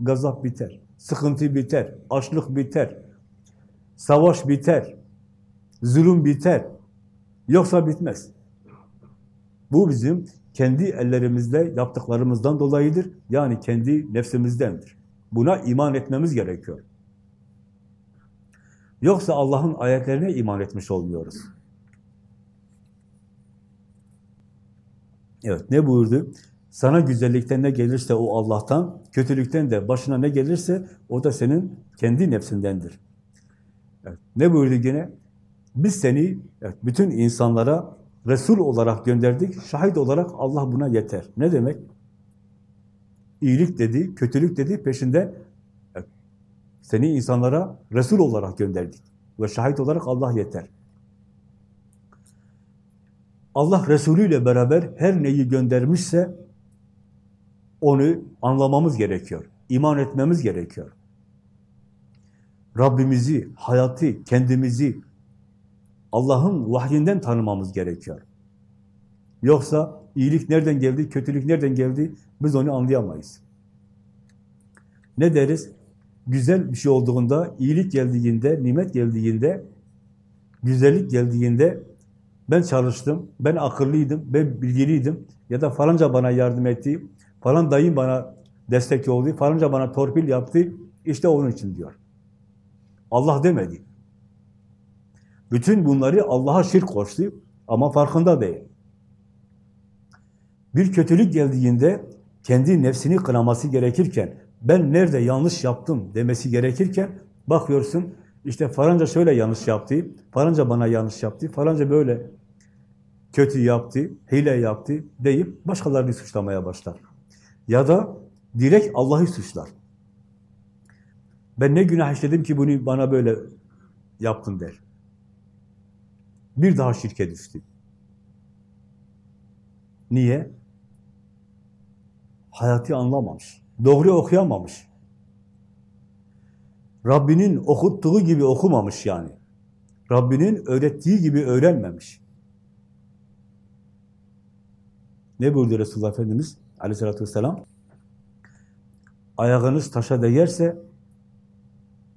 gazap biter, sıkıntı biter, açlık biter, savaş biter, zulüm biter. Yoksa bitmez. Bu bizim kendi ellerimizle yaptıklarımızdan dolayıdır. Yani kendi nefsimizdendir. Buna iman etmemiz gerekiyor. Yoksa Allah'ın ayetlerine iman etmiş olmuyoruz. Evet, ne buyurdu? Sana güzellikten ne gelirse o Allah'tan, kötülükten de başına ne gelirse o da senin kendi nefsindendir. Evet, ne buyurdu yine? Biz seni evet, bütün insanlara Resul olarak gönderdik, şahit olarak Allah buna yeter. Ne demek? İyilik dedi, kötülük dedi, peşinde evet, seni insanlara Resul olarak gönderdik. Ve şahit olarak Allah yeter. Allah Resulü ile beraber her neyi göndermişse onu anlamamız gerekiyor. iman etmemiz gerekiyor. Rabbimizi, hayatı, kendimizi Allah'ın vahyinden tanımamız gerekiyor. Yoksa iyilik nereden geldi, kötülük nereden geldi biz onu anlayamayız. Ne deriz? Güzel bir şey olduğunda, iyilik geldiğinde, nimet geldiğinde, güzellik geldiğinde ben çalıştım, ben akıllıydım, ben bilgiliydim ya da falanca bana yardım etti, falan dayım bana destek oldu, falanca bana torpil yaptı, işte onun için diyor. Allah demedi. Bütün bunları Allah'a şirk koştu ama farkında değil. Bir kötülük geldiğinde kendi nefsini kınaması gerekirken, ben nerede yanlış yaptım demesi gerekirken, bakıyorsun işte falanca şöyle yanlış yaptı, falanca bana yanlış yaptı, falanca böyle kötü yaptı, hile yaptı deyip başkalarını suçlamaya başlar. Ya da direkt Allah'ı suçlar. Ben ne günah işledim ki bunu bana böyle yaptın der. Bir daha şirke düştü. Niye? Hayatı anlamamış. Doğru okuyamamış. Rabbinin okuttuğu gibi okumamış yani. Rabbinin öğrettiği gibi öğrenmemiş. Ne buyurdu Resulullah Efendimiz aleyhissalatü vesselam? Ayağınız taşa değerse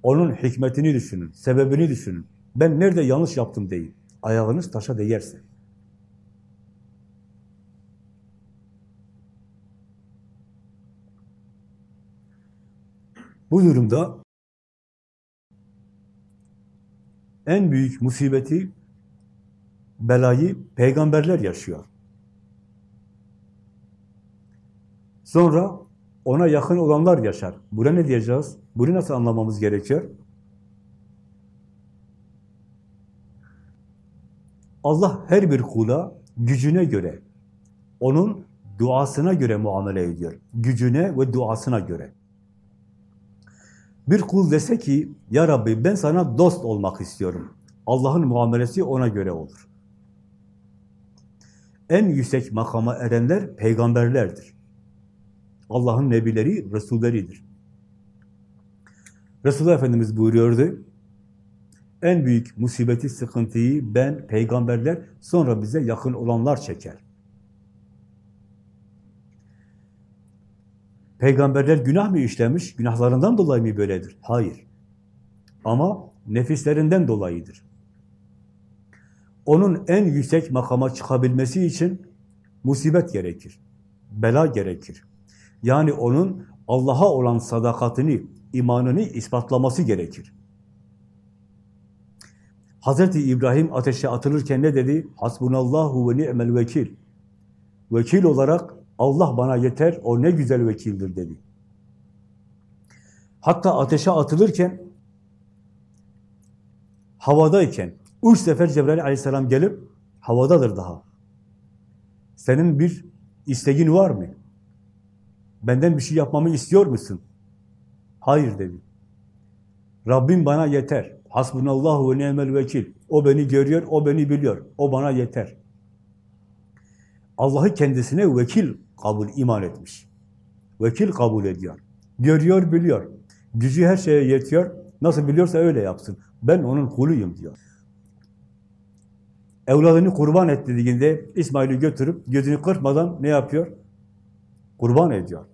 onun hikmetini düşünün, sebebini düşünün. Ben nerede yanlış yaptım deyin. Ayağınız taşa değerse. Bu durumda en büyük musibeti, belayı peygamberler yaşıyor. Sonra ona yakın olanlar yaşar. Buna ne diyeceğiz? Bunu nasıl anlamamız gerekiyor? Allah her bir kula gücüne göre, onun duasına göre muamele ediyor. Gücüne ve duasına göre. Bir kul dese ki, Ya Rabbi ben sana dost olmak istiyorum. Allah'ın muamelesi ona göre olur. En yüksek makama erenler peygamberlerdir. Allah'ın nebileri, Resulleridir. Resulullah Efendimiz buyuruyordu, en büyük musibeti, sıkıntıyı ben, peygamberler, sonra bize yakın olanlar çeker. Peygamberler günah mı işlemiş? Günahlarından dolayı mı böyledir? Hayır. Ama nefislerinden dolayıdır. Onun en yüksek makama çıkabilmesi için musibet gerekir. Bela gerekir. Yani onun Allah'a olan sadakatini, imanını ispatlaması gerekir. Hazreti İbrahim ateşe atılırken ne dedi? Hasbunallahu ve ni'mel vekil. Vekil olarak Allah bana yeter, o ne güzel vekildir dedi. Hatta ateşe atılırken, havadayken, üç sefer Cebrail aleyhisselam gelip, havadadır daha. Senin bir isteğin var mı? Benden bir şey yapmamı istiyor musun? Hayır dedi. Rabbim bana yeter. Hasbunallahu ve ni'mel vekil. O beni görüyor, o beni biliyor. O bana yeter. Allah'ı kendisine vekil kabul, iman etmiş. Vekil kabul ediyor. Görüyor, biliyor. Gücü her şeye yetiyor. Nasıl biliyorsa öyle yapsın. Ben onun kuluyum diyor. Evladını kurban et dediğinde İsmail'i götürüp gözünü kırpmadan ne yapıyor? Kurban ediyor.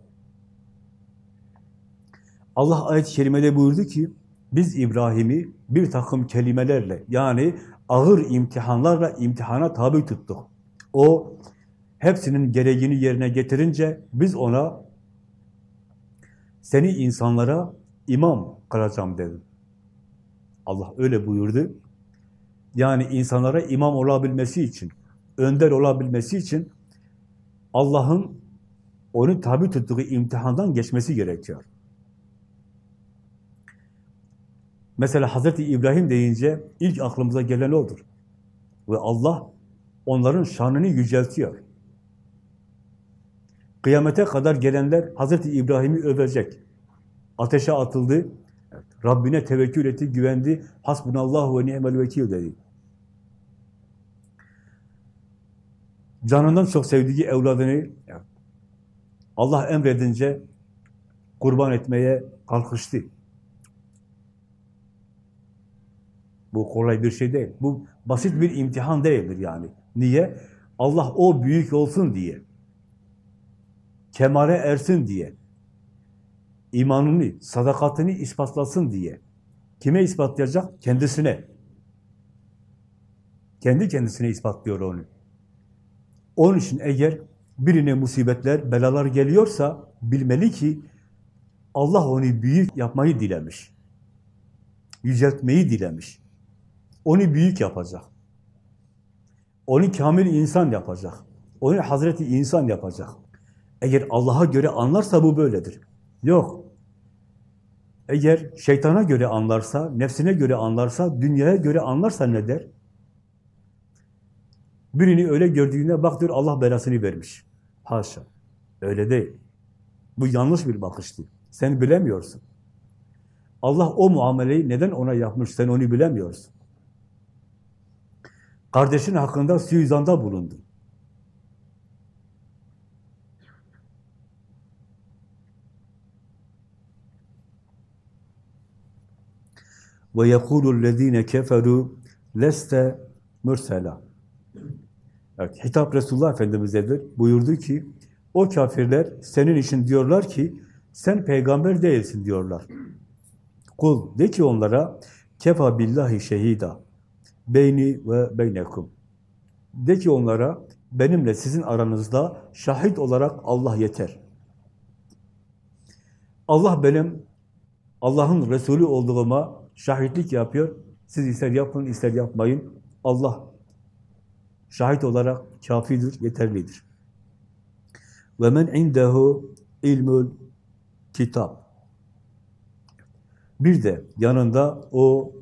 Allah ayet-i kerimede buyurdu ki, biz İbrahim'i bir takım kelimelerle, yani ağır imtihanlarla imtihana tabi tuttuk. O, hepsinin gereğini yerine getirince, biz ona, seni insanlara imam kılacağım dedim. Allah öyle buyurdu. Yani insanlara imam olabilmesi için, önder olabilmesi için, Allah'ın onu tabi tuttuğu imtihandan geçmesi gerekiyor. Mesela Hazreti İbrahim deyince ilk aklımıza gelen odur. Ve Allah onların şanını yüceltiyor. Kıyamete kadar gelenler Hazreti İbrahim'i övecek. Ateşe atıldı, Rabbine tevekkül etti, güvendi. Hasbunallahu ve ni'mel vekil dedi. Canından çok sevdiği evladını Allah emredince kurban etmeye kalkıştı. Bu kolay bir şey değil. Bu basit bir imtihan değildir yani. Niye? Allah o büyük olsun diye. Kemale ersin diye. imanını, sadakatini ispatlasın diye. Kime ispatlayacak? Kendisine. Kendi kendisine ispatlıyor onu. Onun için eğer birine musibetler, belalar geliyorsa bilmeli ki Allah onu büyük yapmayı dilemiş. Yüceltmeyi dilemiş. Onu büyük yapacak. Onu kamil insan yapacak. Onu Hazreti insan yapacak. Eğer Allah'a göre anlarsa bu böyledir. Yok. Eğer şeytana göre anlarsa, nefsine göre anlarsa, dünyaya göre anlarsa ne der? Birini öyle gördüğünde bak diyor Allah belasını vermiş. Haşa. Öyle değil. Bu yanlış bir bakıştı. Sen bilemiyorsun. Allah o muameleyi neden ona yapmış sen onu bilemiyorsun. Kardeşin hakkında suizanda bulundu. Ve yekulu lezine keferu leste mürsela. Evet, hitap Resulullah Efendimiz'edir. Buyurdu ki, o kafirler senin için diyorlar ki, sen peygamber değilsin diyorlar. Kul, de ki onlara, kefa billahi şehida, beyni ve beynekum. De ki onlara, benimle sizin aranızda şahit olarak Allah yeter. Allah benim, Allah'ın Resulü olduğuma şahitlik yapıyor. Siz ister yapın, ister yapmayın. Allah şahit olarak kafidir, yeterlidir. Ve men indehu ilmül kitap. Bir de yanında o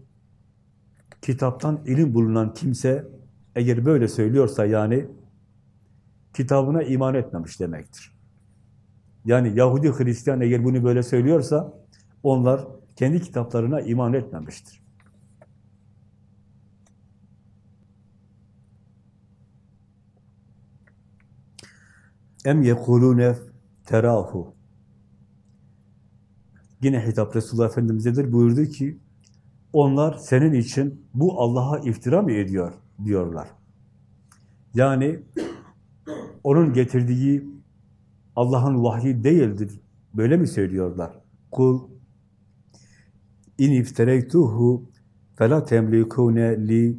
kitaptan ilim bulunan kimse eğer böyle söylüyorsa yani kitabına iman etmemiş demektir. Yani Yahudi Hristiyan eğer bunu böyle söylüyorsa onlar kendi kitaplarına iman etmemiştir. Em yekulune terahu. Yine hitap Resulullah Efendimiz'edir. Buyurdu ki, onlar senin için bu Allah'a iftira mı ediyor diyorlar. Yani onun getirdiği Allah'ın vahyi değildir. Böyle mi söylüyorlar? Kul in iftereytuhu fela temlikune li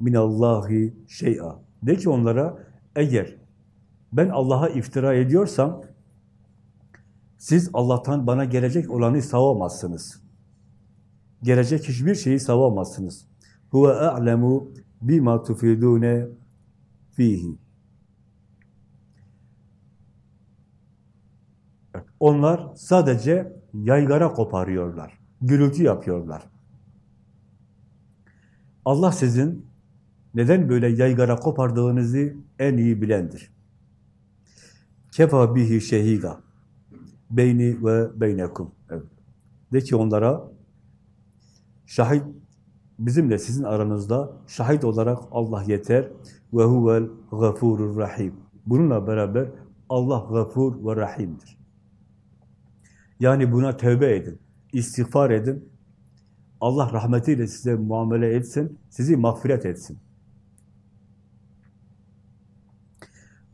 minallahi şey'a. De ki onlara eğer ben Allah'a iftira ediyorsam siz Allah'tan bana gelecek olanı savamazsınız. Gelecek hiçbir şeyi savamazsınız. Huve a'lemu bima tufidune fihi. Onlar sadece yaygara koparıyorlar. Gürültü yapıyorlar. Allah sizin neden böyle yaygara kopardığınızı en iyi bilendir. Kefa bihi şehida beyni ve beynekum. Evet. De ki onlara şahit bizimle sizin aranızda şahit olarak Allah yeter ve huvel gafurur rahim. Bununla beraber Allah gafur ve rahimdir. Yani buna tövbe edin, istiğfar edin. Allah rahmetiyle size muamele etsin, sizi mağfiret etsin.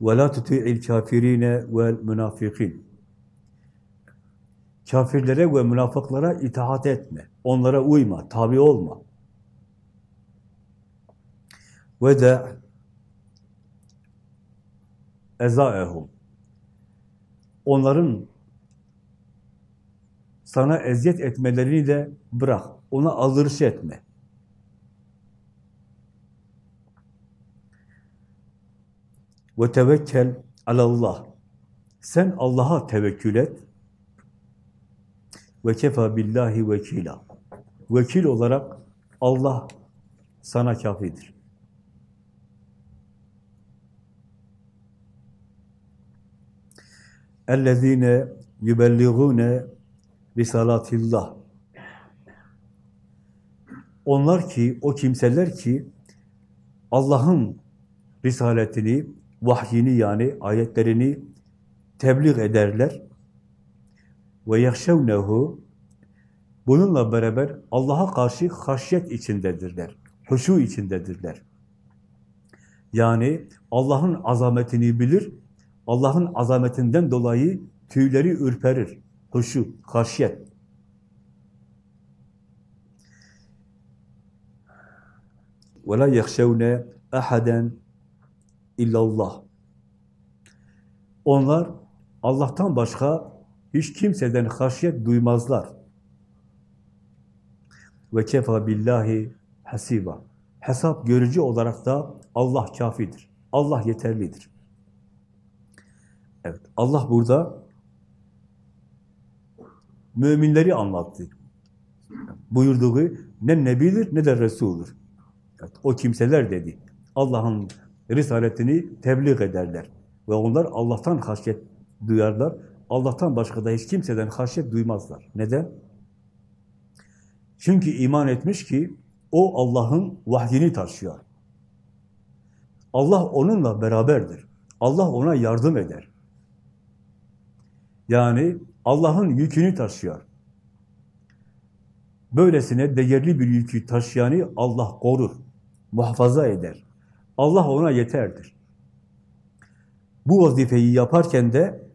وَلَا تُتِعِ الْكَافِر۪ينَ وَالْمُنَافِقِينَ Kafirlere ve münafıklara itaat etme. Onlara uyma, tabi olma. Ve de ezaehum. Onların sana eziyet etmelerini de bırak. Ona aldırış etme. Ve tevekkel alallah. Sen Allah'a tevekkül et. Ve kefa billahi vekila. Vekil olarak Allah sana kafidir. اَلَّذ۪ينَ يُبَلِّغُونَ risalatillah. Onlar ki, o kimseler ki Allah'ın risaletini, vahyini yani ayetlerini tebliğ ederler. Ve yahşevnehu bununla beraber Allah'a karşı haşyet içindedirler. Huşu içindedirler. Yani Allah'ın azametini bilir, Allah'ın azametinden dolayı tüyleri ürperir. Huşu, haşyet. وَلَا يَخْشَوْنَ اَحَدًا illallah. Onlar Allah'tan başka hiç kimseden haşyet duymazlar. Ve kefa billahi hasiba. Hesap görücü olarak da Allah kafidir. Allah yeterlidir. Evet, Allah burada müminleri anlattı. Buyurduğu ne nebidir ne de Resul'dur. Evet, o kimseler dedi. Allah'ın risaletini tebliğ ederler. Ve onlar Allah'tan haşyet duyarlar. Allah'tan başka da hiç kimseden haşyet duymazlar. Neden? Çünkü iman etmiş ki o Allah'ın vahyini taşıyor. Allah onunla beraberdir. Allah ona yardım eder. Yani Allah'ın yükünü taşıyor. böylesine değerli bir yükü taşıyanı Allah korur, muhafaza eder. Allah ona yeterdir. Bu vazifeyi yaparken de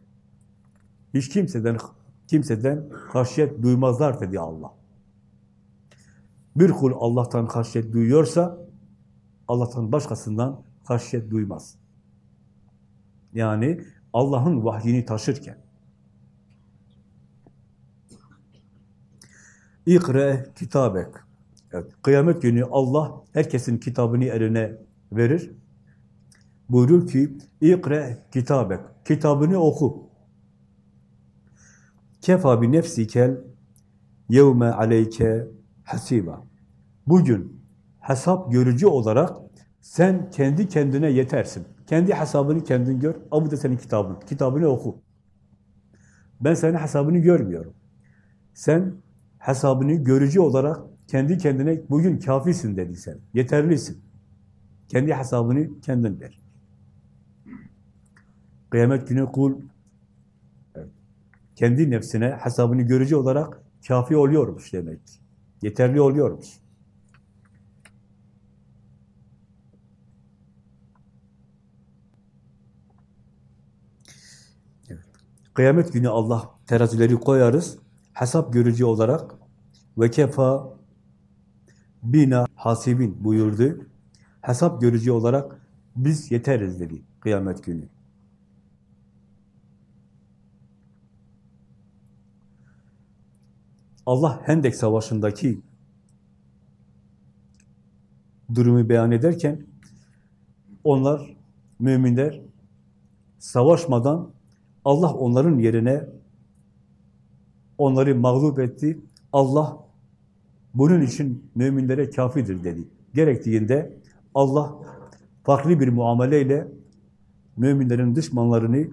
hiç kimseden kimseden karşıyet duymazlar dedi Allah. Bir kul Allah'tan karşıyet duyuyorsa Allah'tan başkasından karşıyet duymaz. Yani Allah'ın vahyini taşırken. İkre kitabek. Evet, kıyamet günü Allah herkesin kitabını eline verir. Buyurur ki, İkre kitabek. Kitabını oku. Kefa bi nefsikel yevme aleyke hasiba. Bugün hesap görücü olarak sen kendi kendine yetersin. Kendi hesabını kendin gör. Ama bu da senin kitabın. Kitabını oku. Ben senin hesabını görmüyorum. Sen hesabını görücü olarak kendi kendine bugün kafisin dedi sen. Yeterlisin. Kendi hesabını kendin ver. Kıyamet günü kul kendi nefsine hesabını görücü olarak kafi oluyormuş demek. Yeterli oluyormuş. Kıyamet günü Allah terazileri koyarız. Hesap görücü olarak ve kefa bina hasibin buyurdu. Hesap görücü olarak biz yeteriz dedi kıyamet günü. Allah Hendek Savaşı'ndaki durumu beyan ederken onlar, müminler savaşmadan Allah onların yerine onları mağlup etti. Allah bunun için müminlere kafidir dedi. Gerektiğinde Allah farklı bir muameleyle müminlerin düşmanlarını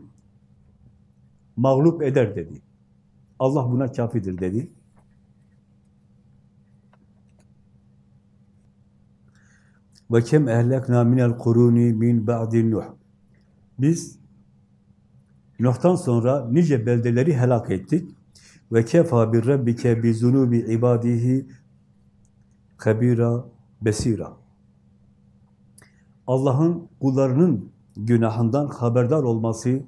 mağlup eder dedi. Allah buna kafidir dedi. Ve kem ehlekna minel kuruni min ba'di Nuh. Biz Nuh'tan sonra nice beldeleri helak ettik. Ve kefa bir rabbike bi zunubi ibadihi kabira besira. Allah'ın kullarının günahından haberdar olması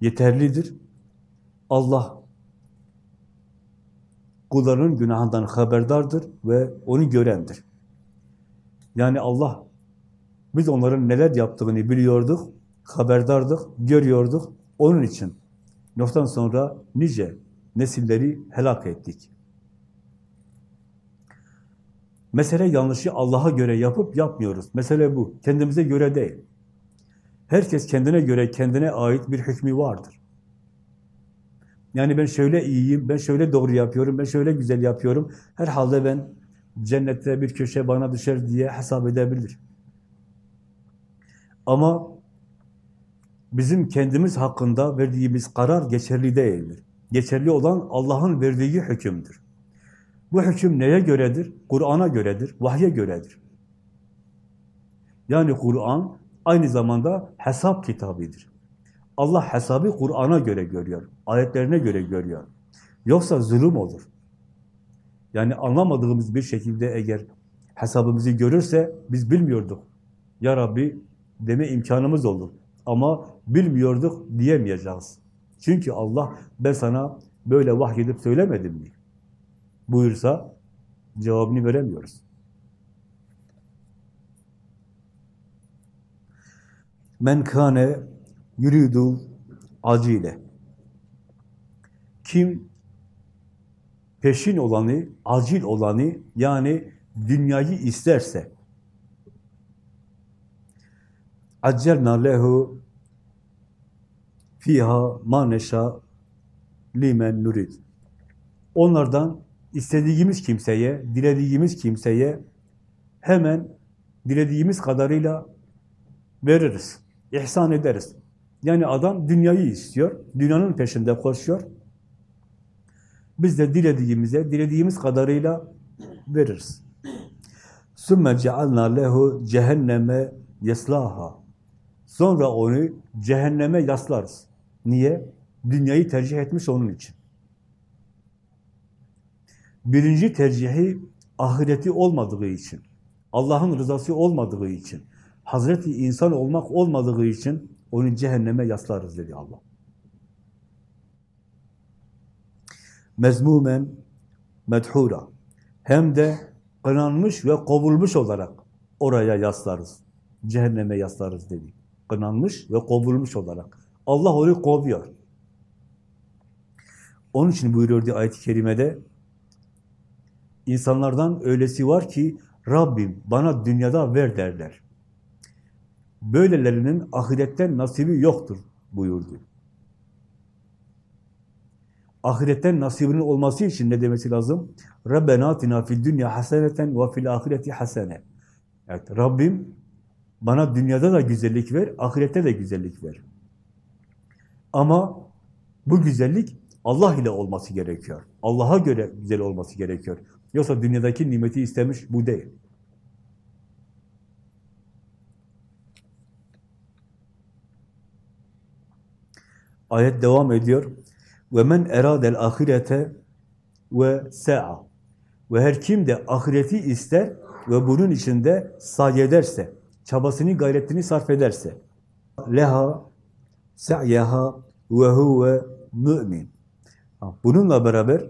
yeterlidir. Allah kullarının günahından haberdardır ve onu görendir. Yani Allah, biz onların neler yaptığını biliyorduk, haberdardık, görüyorduk. Onun için Nuh'tan sonra nice nesilleri helak ettik. Mesele yanlışı Allah'a göre yapıp yapmıyoruz. Mesele bu. Kendimize göre değil. Herkes kendine göre, kendine ait bir hükmü vardır. Yani ben şöyle iyiyim, ben şöyle doğru yapıyorum, ben şöyle güzel yapıyorum. Herhalde ben cennette bir köşe bana düşer diye hesap edebilir. Ama bizim kendimiz hakkında verdiğimiz karar geçerli değildir. Geçerli olan Allah'ın verdiği hükümdür. Bu hüküm neye göredir? Kur'an'a göredir, vahye göredir. Yani Kur'an aynı zamanda hesap kitabıdır. Allah hesabı Kur'an'a göre görüyor, ayetlerine göre görüyor. Yoksa zulüm olur. Yani anlamadığımız bir şekilde eğer hesabımızı görürse biz bilmiyorduk. Ya Rabbi deme imkanımız olur. Ama bilmiyorduk diyemeyeceğiz. Çünkü Allah ben sana böyle vahyedip söylemedim mi? Buyursa cevabını veremiyoruz. Men kâne yuridu acile. Kim peşin olanı, acil olanı yani dünyayı isterse accelna lehu fiha ma neşa limen nurid. Onlardan istediğimiz kimseye, dilediğimiz kimseye hemen dilediğimiz kadarıyla veririz, ihsan ederiz. Yani adam dünyayı istiyor, dünyanın peşinde koşuyor. Biz de dilediğimize, dilediğimiz kadarıyla veririz. ثُمَّ جَعَلْنَا لَهُ cehenneme yaslaha. Sonra onu cehenneme yaslarız. Niye? Dünyayı tercih etmiş onun için. Birinci tercihi ahireti olmadığı için, Allah'ın rızası olmadığı için, Hazreti insan olmak olmadığı için onu cehenneme yaslarız dedi Allah. Mezmumen medhura. Hem de kınanmış ve kovulmuş olarak oraya yaslarız. Cehenneme yaslarız dedi. Kınanmış ve kovulmuş olarak. Allah onu kovuyor. Onun için buyuruyordu ayet-i kerimede insanlardan öylesi var ki Rabbim bana dünyada ver derler. Böylelerinin ahiretten nasibi yoktur buyurdu. Ahiretten nasibinin olması için ne demesi lazım? Rabbena atina fid dünya haseneten ve fil ahireti hasene. Evet, Rabbim bana dünyada da güzellik ver, ahirette de güzellik ver. Ama bu güzellik Allah ile olması gerekiyor. Allah'a göre güzel olması gerekiyor. Yoksa dünyadaki nimeti istemiş bu değil. Ayet devam ediyor. Ve men eradel ahirete ve sa'a. Ve her kim de ahireti ister ve bunun içinde sahi ederse, çabasını, gayretini sarf ederse, leha sa'yaha ve huve mümin. Bununla beraber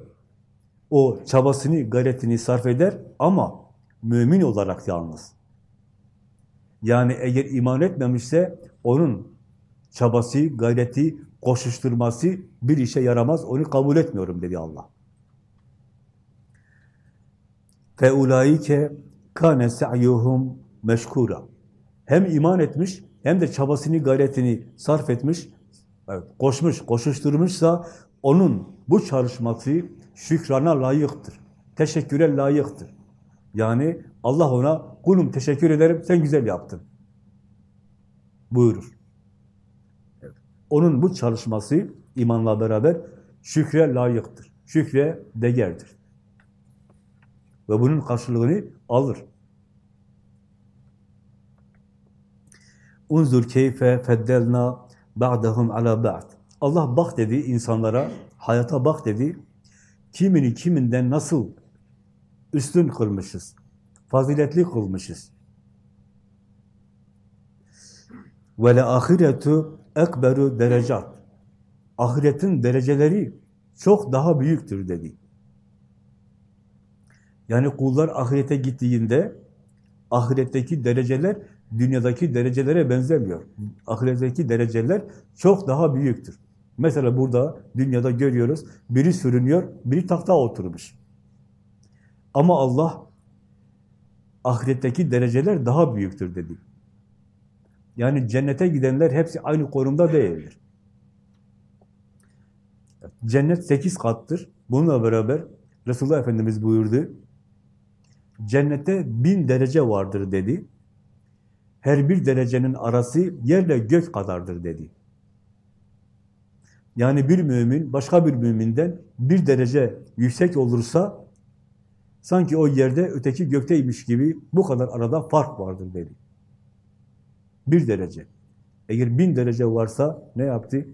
o çabasını, gayretini sarf eder ama mümin olarak yalnız. Yani eğer iman etmemişse onun çabası, gayreti, koşuşturması bir işe yaramaz, onu kabul etmiyorum dedi Allah. فَاُولَٰئِكَ كَانَ سَعْيُهُمْ meşkura. Hem iman etmiş, hem de çabasını, gayretini sarf etmiş, evet, koşmuş, koşuşturmuşsa onun bu çalışması şükrana layıktır. Teşekküre layıktır. Yani Allah ona kulum teşekkür ederim sen güzel yaptın. Buyurur. Onun bu çalışması imanla beraber şükre layıktır. Şükre değerdir. Ve bunun karşılığını alır. Unzur keyfe feddelna ba'dahum ala ba'd. Allah bak dedi insanlara, hayata bak dedi. Kimini kiminden nasıl üstün kılmışız, faziletli kılmışız. Ve le ahiretu ekberu derecat. Ahiretin dereceleri çok daha büyüktür dedi. Yani kullar ahirete gittiğinde ahiretteki dereceler dünyadaki derecelere benzemiyor. Ahiretteki dereceler çok daha büyüktür. Mesela burada dünyada görüyoruz, biri sürünüyor, biri tahta oturmuş. Ama Allah ahiretteki dereceler daha büyüktür dedi. Yani cennete gidenler hepsi aynı konumda değildir. Cennet sekiz kattır. Bununla beraber Resulullah Efendimiz buyurdu, cennette bin derece vardır dedi. Her bir derecenin arası yerle gök kadardır dedi. Yani bir mümin başka bir müminden bir derece yüksek olursa sanki o yerde öteki gökteymiş gibi bu kadar arada fark vardır dedi. Bir derece. Eğer bin derece varsa ne yaptı?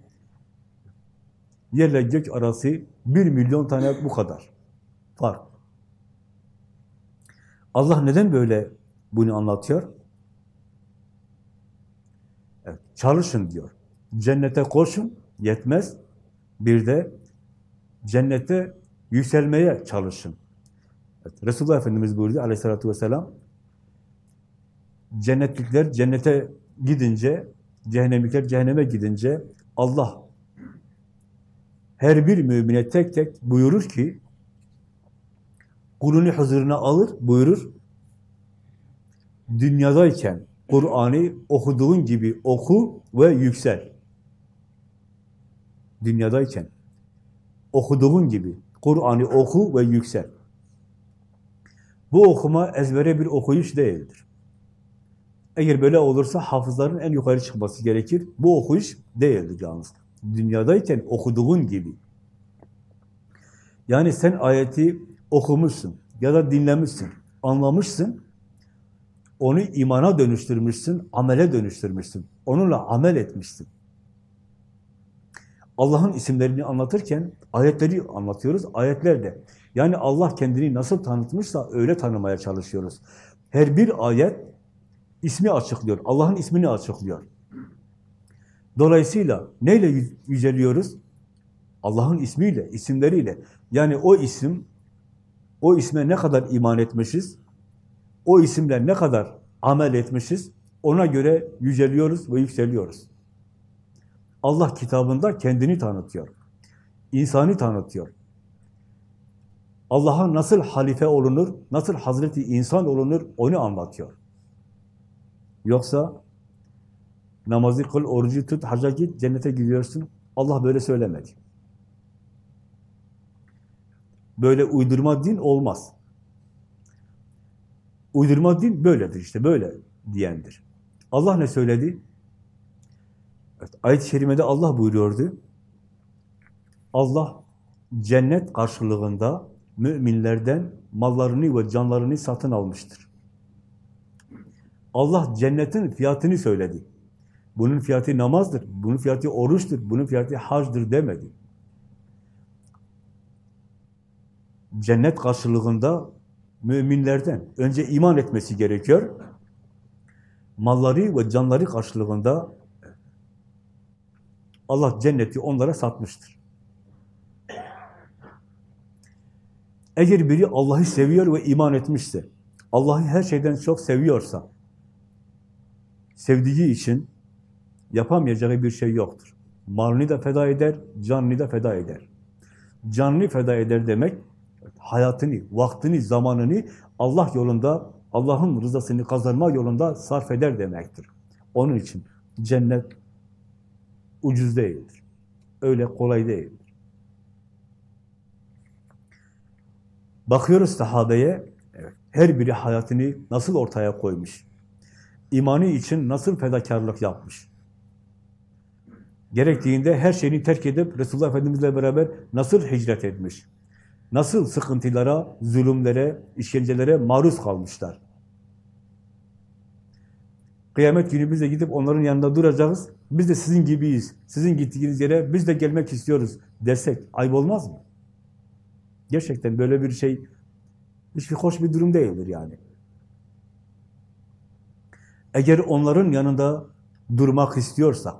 Yerle gök arası bir milyon tane bu kadar fark. Allah neden böyle bunu anlatıyor? Evet, çalışın diyor. Cennete koşun, yetmez. Bir de cennete yükselmeye çalışın. Evet, Resulullah Efendimiz buyurdu aleyhissalatü vesselam, cennetlikler cennete gidince, cehennemlikler cehenneme gidince Allah her bir mümine tek tek buyurur ki, kulunu huzuruna alır, buyurur, dünyadayken Kur'an'ı okuduğun gibi oku ve yüksel. Dünyadayken okuduğun gibi Kur'an'ı oku ve yüksel. Bu okuma ezbere bir okuyuş değildir. Eğer böyle olursa hafızların en yukarı çıkması gerekir. Bu okuyuş değildir yalnız. Dünyadayken okuduğun gibi. Yani sen ayeti okumuşsun ya da dinlemişsin, anlamışsın, onu imana dönüştürmüşsün, amele dönüştürmüşsün. Onunla amel etmişsin. Allah'ın isimlerini anlatırken ayetleri anlatıyoruz. Ayetlerde. Yani Allah kendini nasıl tanıtmışsa öyle tanımaya çalışıyoruz. Her bir ayet ismi açıklıyor. Allah'ın ismini açıklıyor. Dolayısıyla neyle yüceliyoruz? Allah'ın ismiyle, isimleriyle. Yani o isim, o isme ne kadar iman etmişiz, o isimle ne kadar amel etmişiz, ona göre yüceliyoruz ve yükseliyoruz. Allah kitabında kendini tanıtıyor. İnsanı tanıtıyor. Allah'a nasıl halife olunur, nasıl Hazreti insan olunur onu anlatıyor. Yoksa namazı kıl, orucu tut, hacca git, cennete gidiyorsun. Allah böyle söylemedi. Böyle uydurma din olmaz. Uydurma din böyledir işte, böyle diyendir. Allah ne söyledi? Evet, ayet-i kerimede Allah buyuruyordu. Allah cennet karşılığında müminlerden mallarını ve canlarını satın almıştır. Allah cennetin fiyatını söyledi. Bunun fiyatı namazdır, bunun fiyatı oruçtur, bunun fiyatı hacdır demedi. Cennet karşılığında müminlerden önce iman etmesi gerekiyor. Malları ve canları karşılığında Allah cenneti onlara satmıştır. Eğer biri Allah'ı seviyor ve iman etmişse, Allah'ı her şeyden çok seviyorsa, sevdiği için yapamayacağı bir şey yoktur. Malını da feda eder, canını da feda eder. Canını feda eder demek, hayatını, vaktini, zamanını Allah yolunda, Allah'ın rızasını kazanma yolunda sarf eder demektir. Onun için cennet ucuz değildir. Öyle kolay değildir. Bakıyoruz sahabeye, evet, her biri hayatını nasıl ortaya koymuş. İmanı için nasıl fedakarlık yapmış. Gerektiğinde her şeyini terk edip Resulullah Efendimizle beraber nasıl hicret etmiş. Nasıl sıkıntılara, zulümlere, işkencelere maruz kalmışlar. Kıyamet günü biz de gidip onların yanında duracağız. Biz de sizin gibiyiz. Sizin gittiğiniz yere biz de gelmek istiyoruz dersek ayıp olmaz mı? Gerçekten böyle bir şey hiçbir hoş bir durum değildir yani. Eğer onların yanında durmak istiyorsak,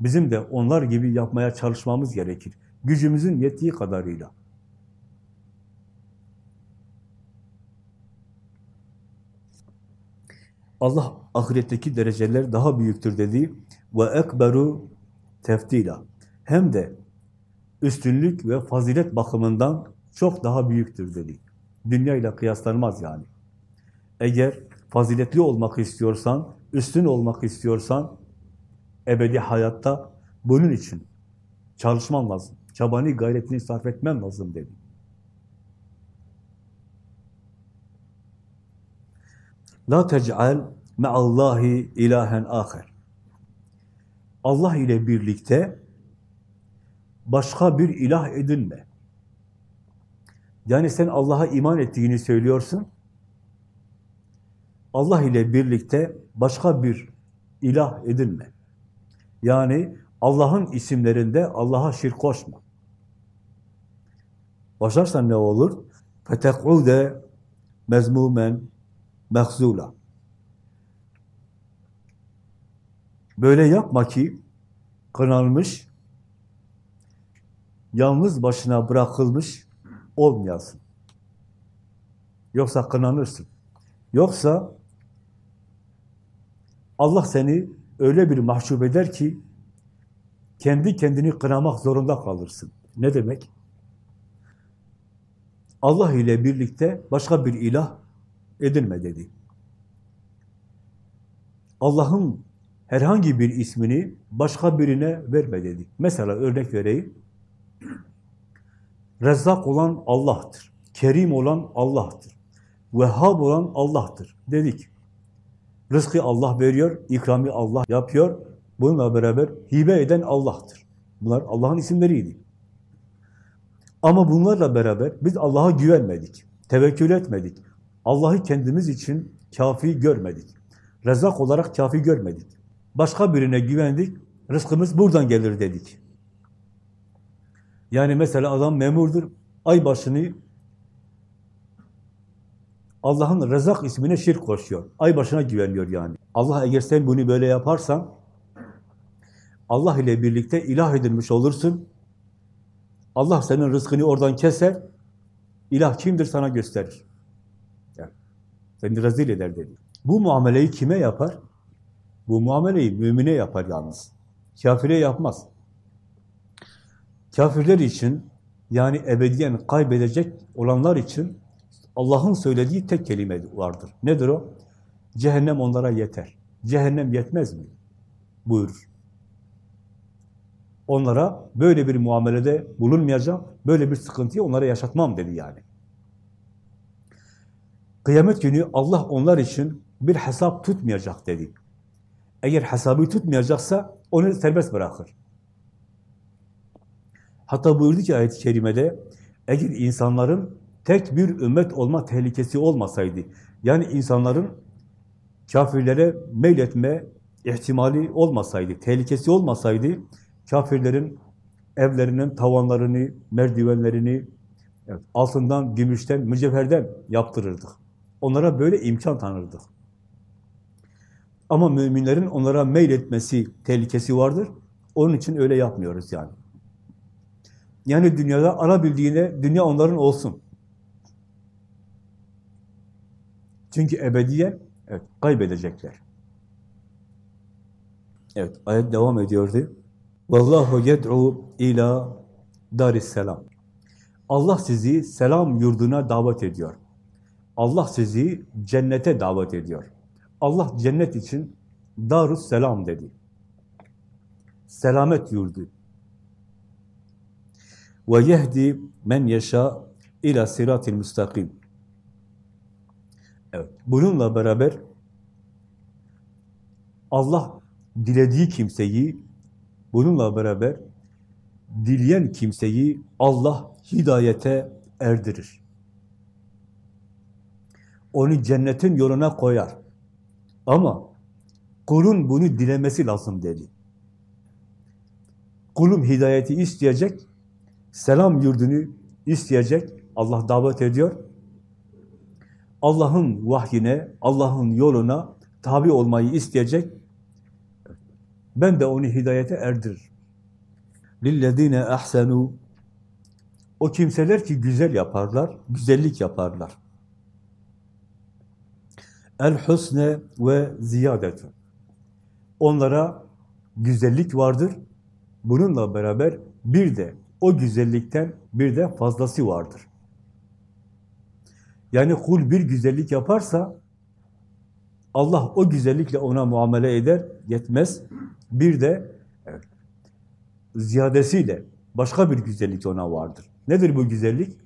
bizim de onlar gibi yapmaya çalışmamız gerekir. Gücümüzün yettiği kadarıyla. Allah ahiretteki dereceler daha büyüktür dedi. Ve ekberu teftila. Hem de üstünlük ve fazilet bakımından çok daha büyüktür dedi. Dünya ile kıyaslanmaz yani. Eğer faziletli olmak istiyorsan, üstün olmak istiyorsan, ebedi hayatta bunun için çalışman lazım. Çabanı, gayretini sarf etmen lazım dedi. La tec'al me'allahi ilahen aher. Allah ile birlikte başka bir ilah edinme. Yani sen Allah'a iman ettiğini söylüyorsun. Allah ile birlikte başka bir ilah edinme. Yani Allah'ın isimlerinde Allah'a şirk koşma. Başarsan ne olur? فَتَقْعُدَ mezmumen mehzula. Böyle yapma ki kınanmış, yalnız başına bırakılmış olmayasın. Yoksa kınanırsın. Yoksa Allah seni öyle bir mahcup eder ki kendi kendini kınamak zorunda kalırsın. Ne demek? Allah ile birlikte başka bir ilah edinme dedi. Allah'ın herhangi bir ismini başka birine verme dedi. Mesela örnek vereyim. Rezzak olan Allah'tır. Kerim olan Allah'tır. Vehhab olan Allah'tır dedik. Rızkı Allah veriyor, ikrami Allah yapıyor. Bununla beraber hibe eden Allah'tır. Bunlar Allah'ın isimleriydi. Ama bunlarla beraber biz Allah'a güvenmedik, tevekkül etmedik. Allah'ı kendimiz için kafi görmedik. Rezak olarak kafi görmedik. Başka birine güvendik, rızkımız buradan gelir dedik. Yani mesela adam memurdur, ay başını Allah'ın Rezak ismine şirk koşuyor. Ay başına güveniyor yani. Allah eğer sen bunu böyle yaparsan Allah ile birlikte ilah edilmiş olursun. Allah senin rızkını oradan keser. İlah kimdir sana gösterir. Yani seni rezil eder dedi. Bu muameleyi kime yapar? Bu muameleyi mümine yapar yalnız. Kafire yapmaz. Kafirler için yani ebediyen kaybedecek olanlar için Allah'ın söylediği tek kelime vardır. Nedir o? Cehennem onlara yeter. Cehennem yetmez mi? Buyurur. Onlara böyle bir muamelede bulunmayacağım, böyle bir sıkıntıyı onlara yaşatmam dedi yani. Kıyamet günü Allah onlar için bir hesap tutmayacak dedi. Eğer hesabı tutmayacaksa onu serbest bırakır. Hatta buyurdu ki ayet-i kerimede, eğer insanların tek bir ümmet olma tehlikesi olmasaydı, yani insanların kafirlere meyletme ihtimali olmasaydı, tehlikesi olmasaydı, kafirlerin evlerinin tavanlarını, merdivenlerini evet, altından, gümüşten, mücevherden yaptırırdık. Onlara böyle imkan tanırdık. Ama müminlerin onlara meyletmesi tehlikesi vardır. Onun için öyle yapmıyoruz yani. Yani dünyada alabildiğine dünya onların olsun. Çünkü ebediyen evet, kaybedecekler. Evet, ayet devam ediyordu. Vallahu yed'u ila daris selam. Allah sizi selam yurduna davet ediyor. Allah sizi cennete davet ediyor. Allah cennet için darus selam dedi. Selamet yurdu. Ve yehdi men yeşâ ila siratil müstakim. Evet. Bununla beraber Allah dilediği kimseyi bununla beraber dileyen kimseyi Allah hidayete erdirir. Onu cennetin yoluna koyar. Ama kulun bunu dilemesi lazım dedi. Kulum hidayeti isteyecek, selam yurdunu isteyecek, Allah davet ediyor. Allah'ın vahyine, Allah'ın yoluna tabi olmayı isteyecek. Ben de onu hidayete erdirir. لِلَّذ۪ينَ اَحْسَنُوا O kimseler ki güzel yaparlar, güzellik yaparlar. El-husne ve ziyadetu. Onlara güzellik vardır. Bununla beraber bir de o güzellikten bir de fazlası vardır. Yani kul bir güzellik yaparsa Allah o güzellikle ona muamele eder, yetmez. Bir de ziyadesiyle başka bir güzellik ona vardır. Nedir bu güzellik?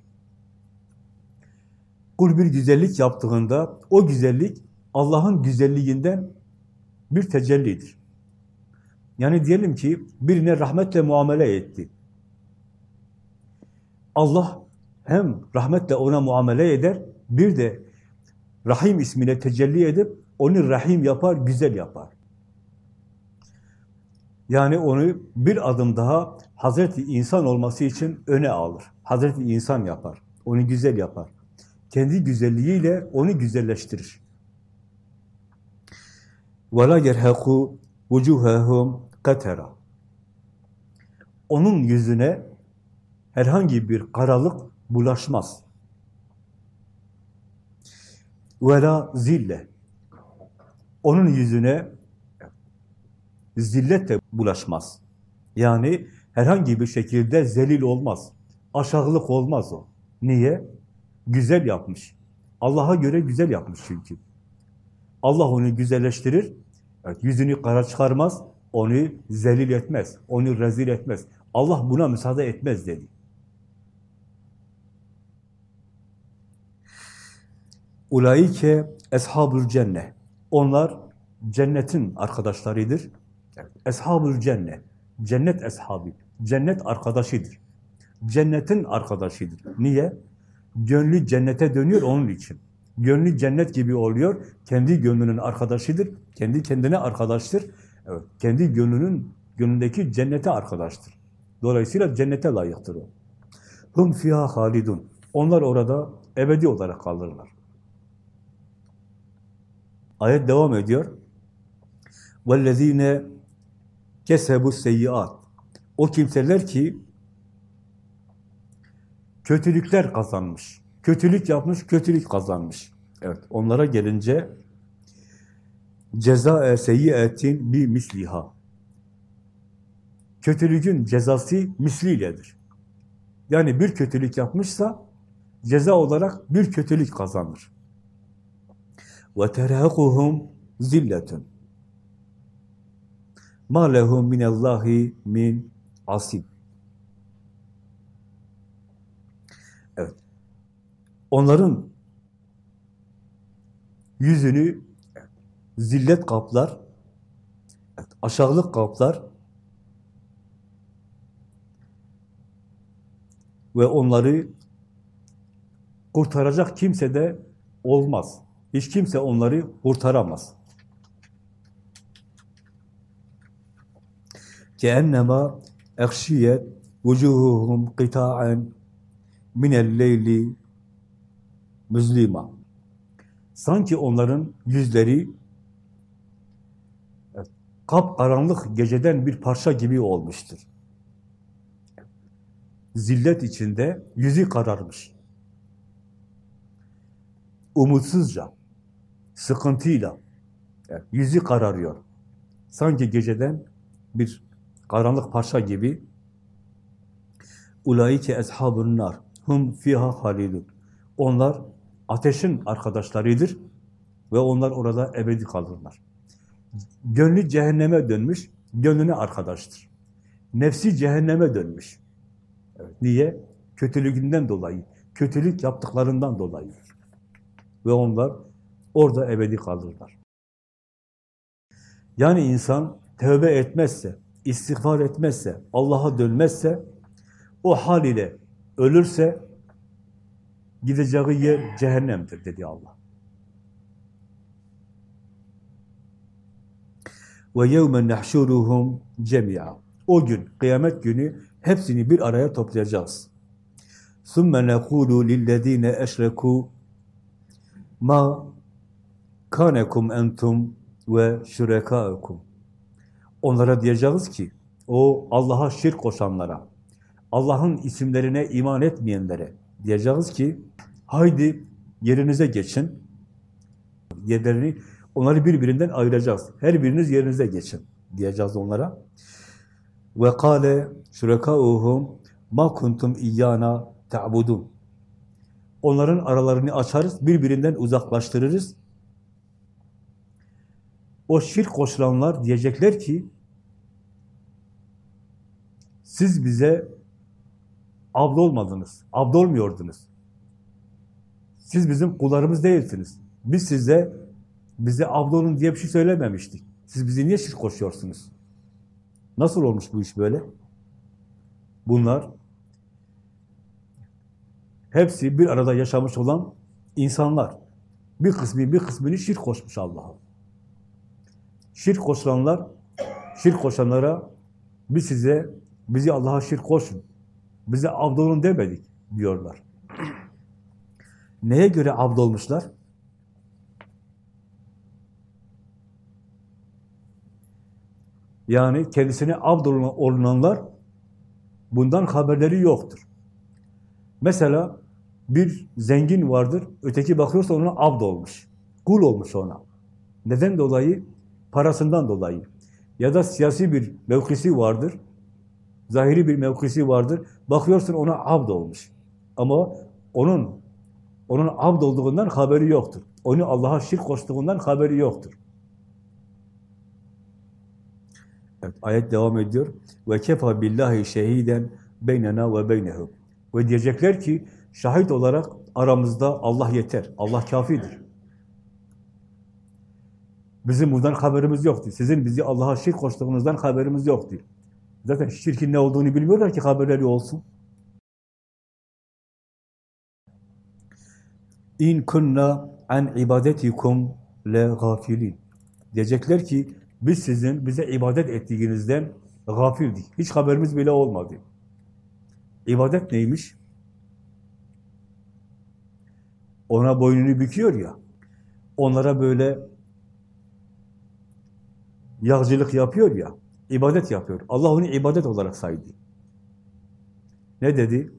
Kul bir güzellik yaptığında o güzellik Allah'ın güzelliğinden bir tecellidir. Yani diyelim ki birine rahmetle muamele etti. Allah hem rahmetle ona muamele eder, bir de Rahim ismine tecelli edip onu Rahim yapar, güzel yapar. Yani onu bir adım daha Hazreti insan olması için öne alır. Hazreti insan yapar. Onu güzel yapar. Kendi güzelliğiyle onu güzelleştirir. وَلَا يَرْهَقُوا وُجُوهَهُمْ katera. Onun yüzüne herhangi bir karalık bulaşmaz. Vela zille. Onun yüzüne zillet de bulaşmaz. Yani herhangi bir şekilde zelil olmaz. Aşağılık olmaz o. Niye? Güzel yapmış. Allah'a göre güzel yapmış çünkü. Allah onu güzelleştirir. Evet, yüzünü kara çıkarmaz. Onu zelil etmez. Onu rezil etmez. Allah buna müsaade etmez dedi. Ulaike eshabül cenne. Onlar cennetin arkadaşlarıdır. Eshabül cenne. Cennet eshabı. Cennet arkadaşıdır. Cennetin arkadaşıdır. Niye? Gönlü cennete dönüyor onun için. Gönlü cennet gibi oluyor. Kendi gönlünün arkadaşıdır. Kendi kendine arkadaştır. Evet, kendi gönlünün gönlündeki cennete arkadaştır. Dolayısıyla cennete layıktır o. hum fiha halidun. Onlar orada ebedi olarak kalırlar. Ayet devam ediyor. وَالَّذ۪ينَ كَسَبُوا السَّيِّئَاتِ O kimseler ki kötülükler kazanmış. Kötülük yapmış, kötülük kazanmış. Evet, onlara gelince ceza seyyiyetin bir misliha. Kötülüğün cezası misliyledir. Yani bir kötülük yapmışsa ceza olarak bir kötülük kazanır. Terhaquhum zilletun. Ma lehum minallahi min asim. Evet. Onların yüzünü zillet kaplar, evet, aşağılık kaplar ve onları kurtaracak kimse de olmaz. Hiç kimse onları kurtaramaz. Keennema ekşiyet vucuhuhum qita'en minel leyli müzlima. Sanki onların yüzleri kap karanlık geceden bir parça gibi olmuştur. Zillet içinde yüzü kararmış. Umutsuzca, sıkıntıyla yüzü kararıyor. Sanki geceden bir karanlık parça gibi Ulaike eshabun nar hum fiha halidun. Onlar ateşin arkadaşlarıdır ve onlar orada ebedi kalırlar. Gönlü cehenneme dönmüş, gönlüne arkadaştır. Nefsi cehenneme dönmüş. Evet. Niye? Kötülüğünden dolayı, kötülük yaptıklarından dolayı. Ve onlar orada ebedi kalırlar. Yani insan tövbe etmezse, istiğfar etmezse, Allah'a dönmezse, o hal ile ölürse gideceği yer cehennemdir dedi Allah. Ve yevmen nahşuruhum cemi'a. O gün, kıyamet günü hepsini bir araya toplayacağız. ثُمَّ نَقُولُ لِلَّذ۪ينَ اَشْرَكُوا ma kanekum entum ve şurekâekum. Onlara diyeceğiz ki, o Allah'a şirk koşanlara, Allah'ın isimlerine iman etmeyenlere diyeceğiz ki, haydi yerinize geçin, yerlerini, onları birbirinden ayıracağız. Her biriniz yerinize geçin diyeceğiz onlara. Ve kâle şurekâuhum ma kuntum iyyâna ta'budun. Onların aralarını açarız, birbirinden uzaklaştırırız. O şirk koşulanlar diyecekler ki, siz bize abd olmadınız, abd olmuyordunuz. Siz bizim kullarımız değilsiniz. Biz size, bize abd olun diye bir şey söylememiştik. Siz bizi niye şirk koşuyorsunuz? Nasıl olmuş bu iş böyle? Bunlar hepsi bir arada yaşamış olan insanlar. Bir kısmı bir kısmını şirk koşmuş Allah'a. Şirk koşanlar, şirk koşanlara biz size, bizi Allah'a şirk koşun, bize abdolun demedik diyorlar. Neye göre abdolmuşlar? Yani kendisine abdolunanlar bundan haberleri yoktur. Mesela bir zengin vardır, öteki bakıyorsa ona abd olmuş. Kul olmuş ona. Neden dolayı? Parasından dolayı. Ya da siyasi bir mevkisi vardır, zahiri bir mevkisi vardır, bakıyorsun ona abd olmuş. Ama onun onun abd olduğundan haberi yoktur. Onu Allah'a şirk koştuğundan haberi yoktur. Evet, ayet devam ediyor. Ve kefa billahi şehiden beynena ve beynehum. Ve diyecekler ki şahit olarak aramızda Allah yeter. Allah kafidir. Bizim bundan haberimiz yoktu. Sizin bizi Allah'a şirk koştuğunuzdan haberimiz yoktu. Zaten şirkin ne olduğunu bilmiyorlar ki haberleri olsun. İn kunna an ibadetikum le gafilin. Diyecekler ki biz sizin bize ibadet ettiğinizden gafildik. Hiç haberimiz bile olmadı. İbadet neymiş? ona boynunu büküyor ya, onlara böyle yağcılık yapıyor ya, ibadet yapıyor. Allah onu ibadet olarak saydı. Ne dedi?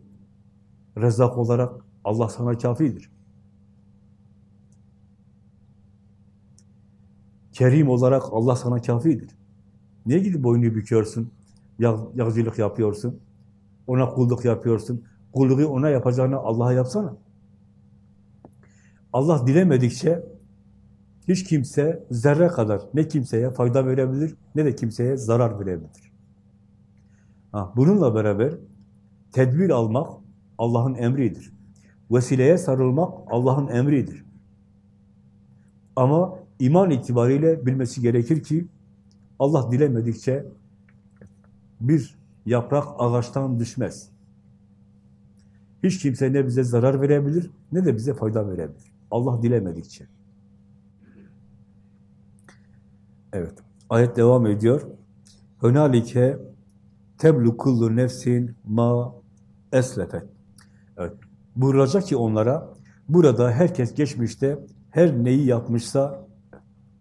Rezzak olarak Allah sana kafidir. Kerim olarak Allah sana kafidir. Niye gidip boynunu büküyorsun? Yağ, yağcılık yapıyorsun. Ona kulluk yapıyorsun. Kulluğu ona yapacağını Allah'a yapsana. Allah dilemedikçe hiç kimse zerre kadar ne kimseye fayda verebilir ne de kimseye zarar verebilir. Ha, bununla beraber tedbir almak Allah'ın emridir. Vesileye sarılmak Allah'ın emridir. Ama iman itibariyle bilmesi gerekir ki Allah dilemedikçe bir yaprak ağaçtan düşmez. Hiç kimse ne bize zarar verebilir ne de bize fayda verebilir. Allah dilemedikçe. Evet. Ayet devam ediyor. Hönalike teblu kullu nefsin ma eslefet. Evet. Buyuracak ki onlara burada herkes geçmişte her neyi yapmışsa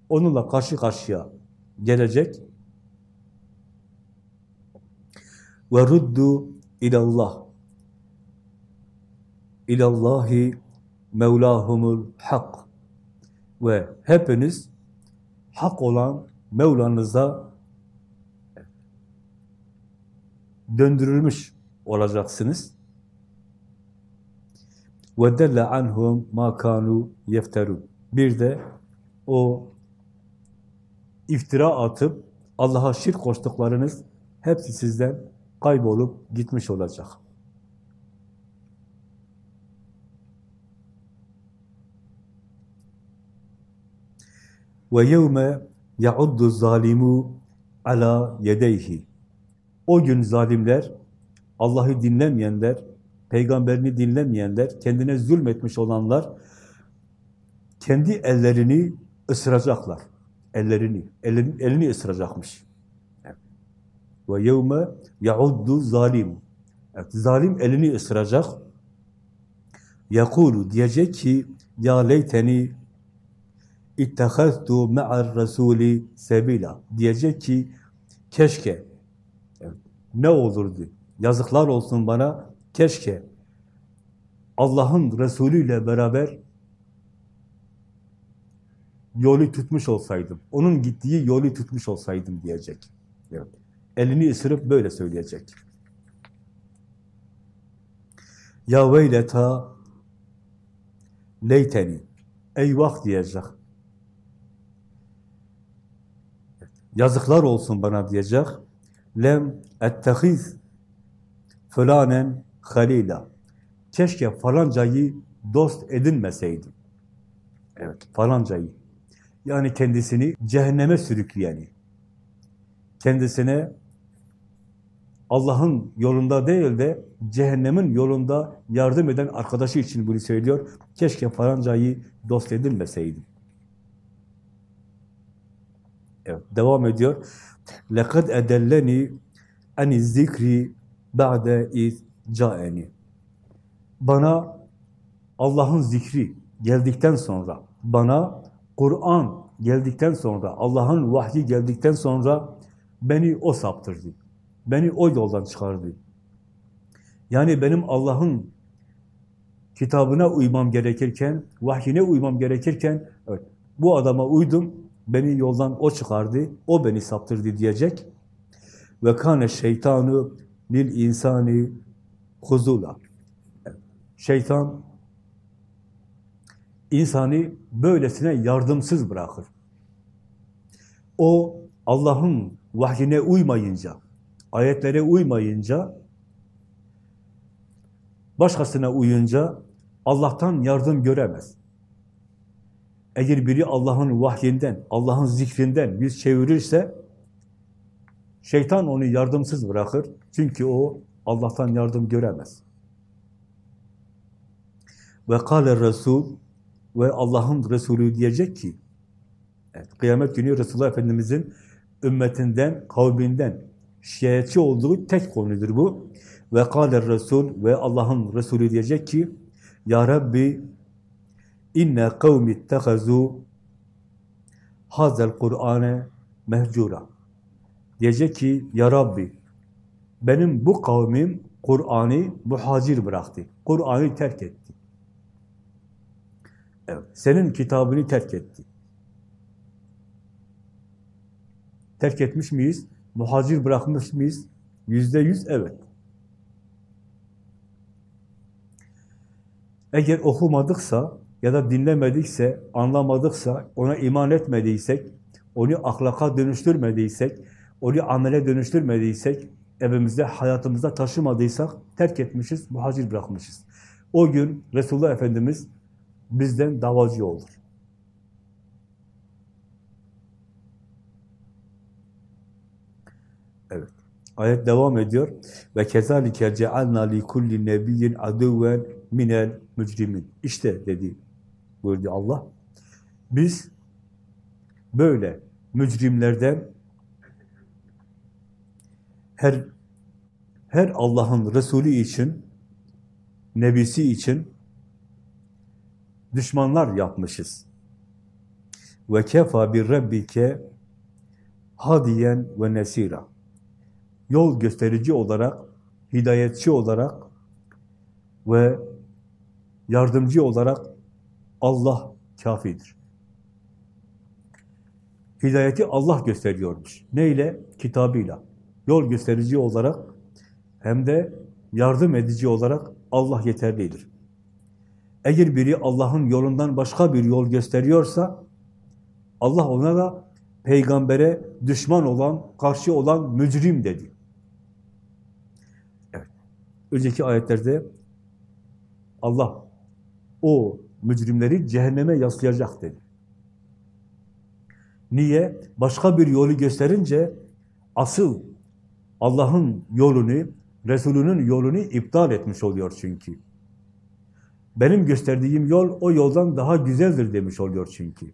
onunla karşı karşıya gelecek. Ve ruddu ilallah. İlallahi mevlahumul hak. Ve hepiniz hak olan Mevlanıza döndürülmüş olacaksınız. Delle anhum ma kanu yefterun. Bir de o iftira atıp Allah'a şirk koştuklarınız hepsi sizden kaybolup gitmiş olacak. Ve yevme yauddu zalimu ala yedeyhi. O gün zalimler, Allah'ı dinlemeyenler, peygamberini dinlemeyenler, kendine zulmetmiş olanlar kendi ellerini ısıracaklar. Ellerini, elini, elini ısıracakmış. Ve yevme yauddu zalim. Evet, zalim elini ısıracak. Yakulu diyecek ki ya leyteni ittehaztu ma'ar rasuli sebila. Diyecek ki keşke evet, ne olurdu? Yazıklar olsun bana. Keşke Allah'ın Resulü ile beraber yolu tutmuş olsaydım. Onun gittiği yolu tutmuş olsaydım diyecek. Evet. Elini ısırıp böyle söyleyecek. Ya veyleta leyteni eyvah diyecek. Yazıklar olsun bana diyecek. Lem ettehiz felanen halila. Keşke falancayı dost edinmeseydim. Evet, falancayı. Yani kendisini cehenneme sürükleyeni. Kendisine Allah'ın yolunda değil de cehennemin yolunda yardım eden arkadaşı için bunu söylüyor. Keşke falancayı dost edinmeseydim. Evet, devam ediyor. لَقَدْ اَدَلَّنِي اَنِ الذِّكْرِ بَعْدَ اِذْ جَاءَنِي Bana Allah'ın zikri geldikten sonra, bana Kur'an geldikten sonra, Allah'ın vahyi geldikten sonra beni o saptırdı. Beni o yoldan çıkardı. Yani benim Allah'ın kitabına uymam gerekirken, vahyine uymam gerekirken, evet, bu adama uydum, beni yoldan o çıkardı, o beni saptırdı diyecek. Ve kâne şeytanu lil insani huzula. Şeytan insanı böylesine yardımsız bırakır. O Allah'ın vahyine uymayınca, ayetlere uymayınca, başkasına uyunca Allah'tan yardım göremez. Eğer biri Allah'ın vahyinden, Allah'ın zikrinden yüz çevirirse, şeytan onu yardımsız bırakır. Çünkü o Allah'tan yardım göremez. Ve kâle Resul ve Allah'ın Resulü diyecek ki, evet, kıyamet günü Resulullah Efendimiz'in ümmetinden, kavminden şikayetçi olduğu tek konudur bu. Ve kâle Resul ve Allah'ın Resulü diyecek ki, Ya Rabbi inne kavmi ittehazu hazel Kur'ane mehcura. Diyecek ki ya Rabbi benim bu kavmim Kur'an'ı muhacir bıraktı. Kur'an'ı terk etti. Evet, senin kitabını terk etti. Terk etmiş miyiz? Muhacir bırakmış mıyız? Yüzde yüz evet. Eğer okumadıksa ya da dinlemedikse, anlamadıksa, ona iman etmediysek, onu ahlaka dönüştürmediysek, onu amele dönüştürmediysek, evimizde, hayatımızda taşımadıysak terk etmişiz, muhacir bırakmışız. O gün Resulullah Efendimiz bizden davacı olur. Evet. Ayet devam ediyor. Ve kezalike cealna li kulli nebiyyin aduven minel mücrimin. İşte dedi buyurdu Allah. Biz böyle mücrimlerden her her Allah'ın Resulü için, Nebisi için düşmanlar yapmışız. Ve kefa bir rabbike hadiyen ve nesira. Yol gösterici olarak, hidayetçi olarak ve yardımcı olarak Allah kafidir. Hidayeti Allah gösteriyormuş. Neyle? Kitabıyla. Yol gösterici olarak hem de yardım edici olarak Allah yeterlidir. Eğer biri Allah'ın yolundan başka bir yol gösteriyorsa Allah ona da peygambere düşman olan, karşı olan mücrim dedi. Evet. Önceki ayetlerde Allah o mücrimleri cehenneme yaslayacak dedi. Niye? Başka bir yolu gösterince asıl Allah'ın yolunu, Resulünün yolunu iptal etmiş oluyor çünkü. Benim gösterdiğim yol o yoldan daha güzeldir demiş oluyor çünkü.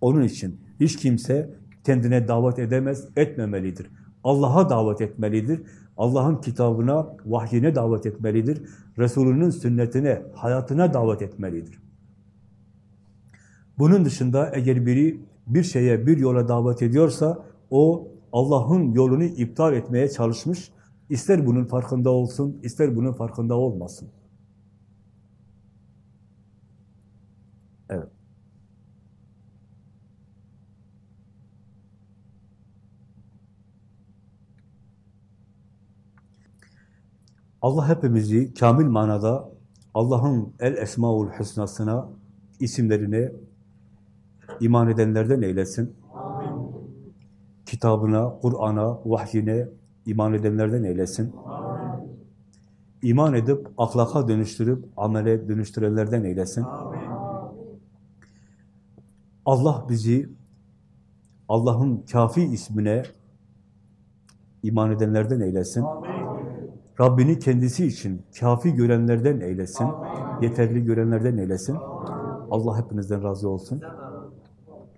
Onun için hiç kimse kendine davet edemez, etmemelidir. Allah'a davet etmelidir. Allah'ın kitabına, vahyine davet etmelidir. Resulünün sünnetine, hayatına davet etmelidir. Bunun dışında eğer biri bir şeye, bir yola davet ediyorsa o Allah'ın yolunu iptal etmeye çalışmış. İster bunun farkında olsun, ister bunun farkında olmasın. Evet. Allah hepimizi kamil manada Allah'ın el esmaul husnasına, isimlerine iman edenlerden eylesin. Amin. Kitabına, Kur'an'a, vahyine iman edenlerden eylesin. Amin. İman edip, ahlaka dönüştürüp, amele dönüştürenlerden eylesin. Amin. Allah bizi Allah'ın kafi ismine iman edenlerden eylesin. Amin. Rabbini kendisi için kafi görenlerden eylesin. Amin. Yeterli görenlerden eylesin. Allah hepinizden razı olsun.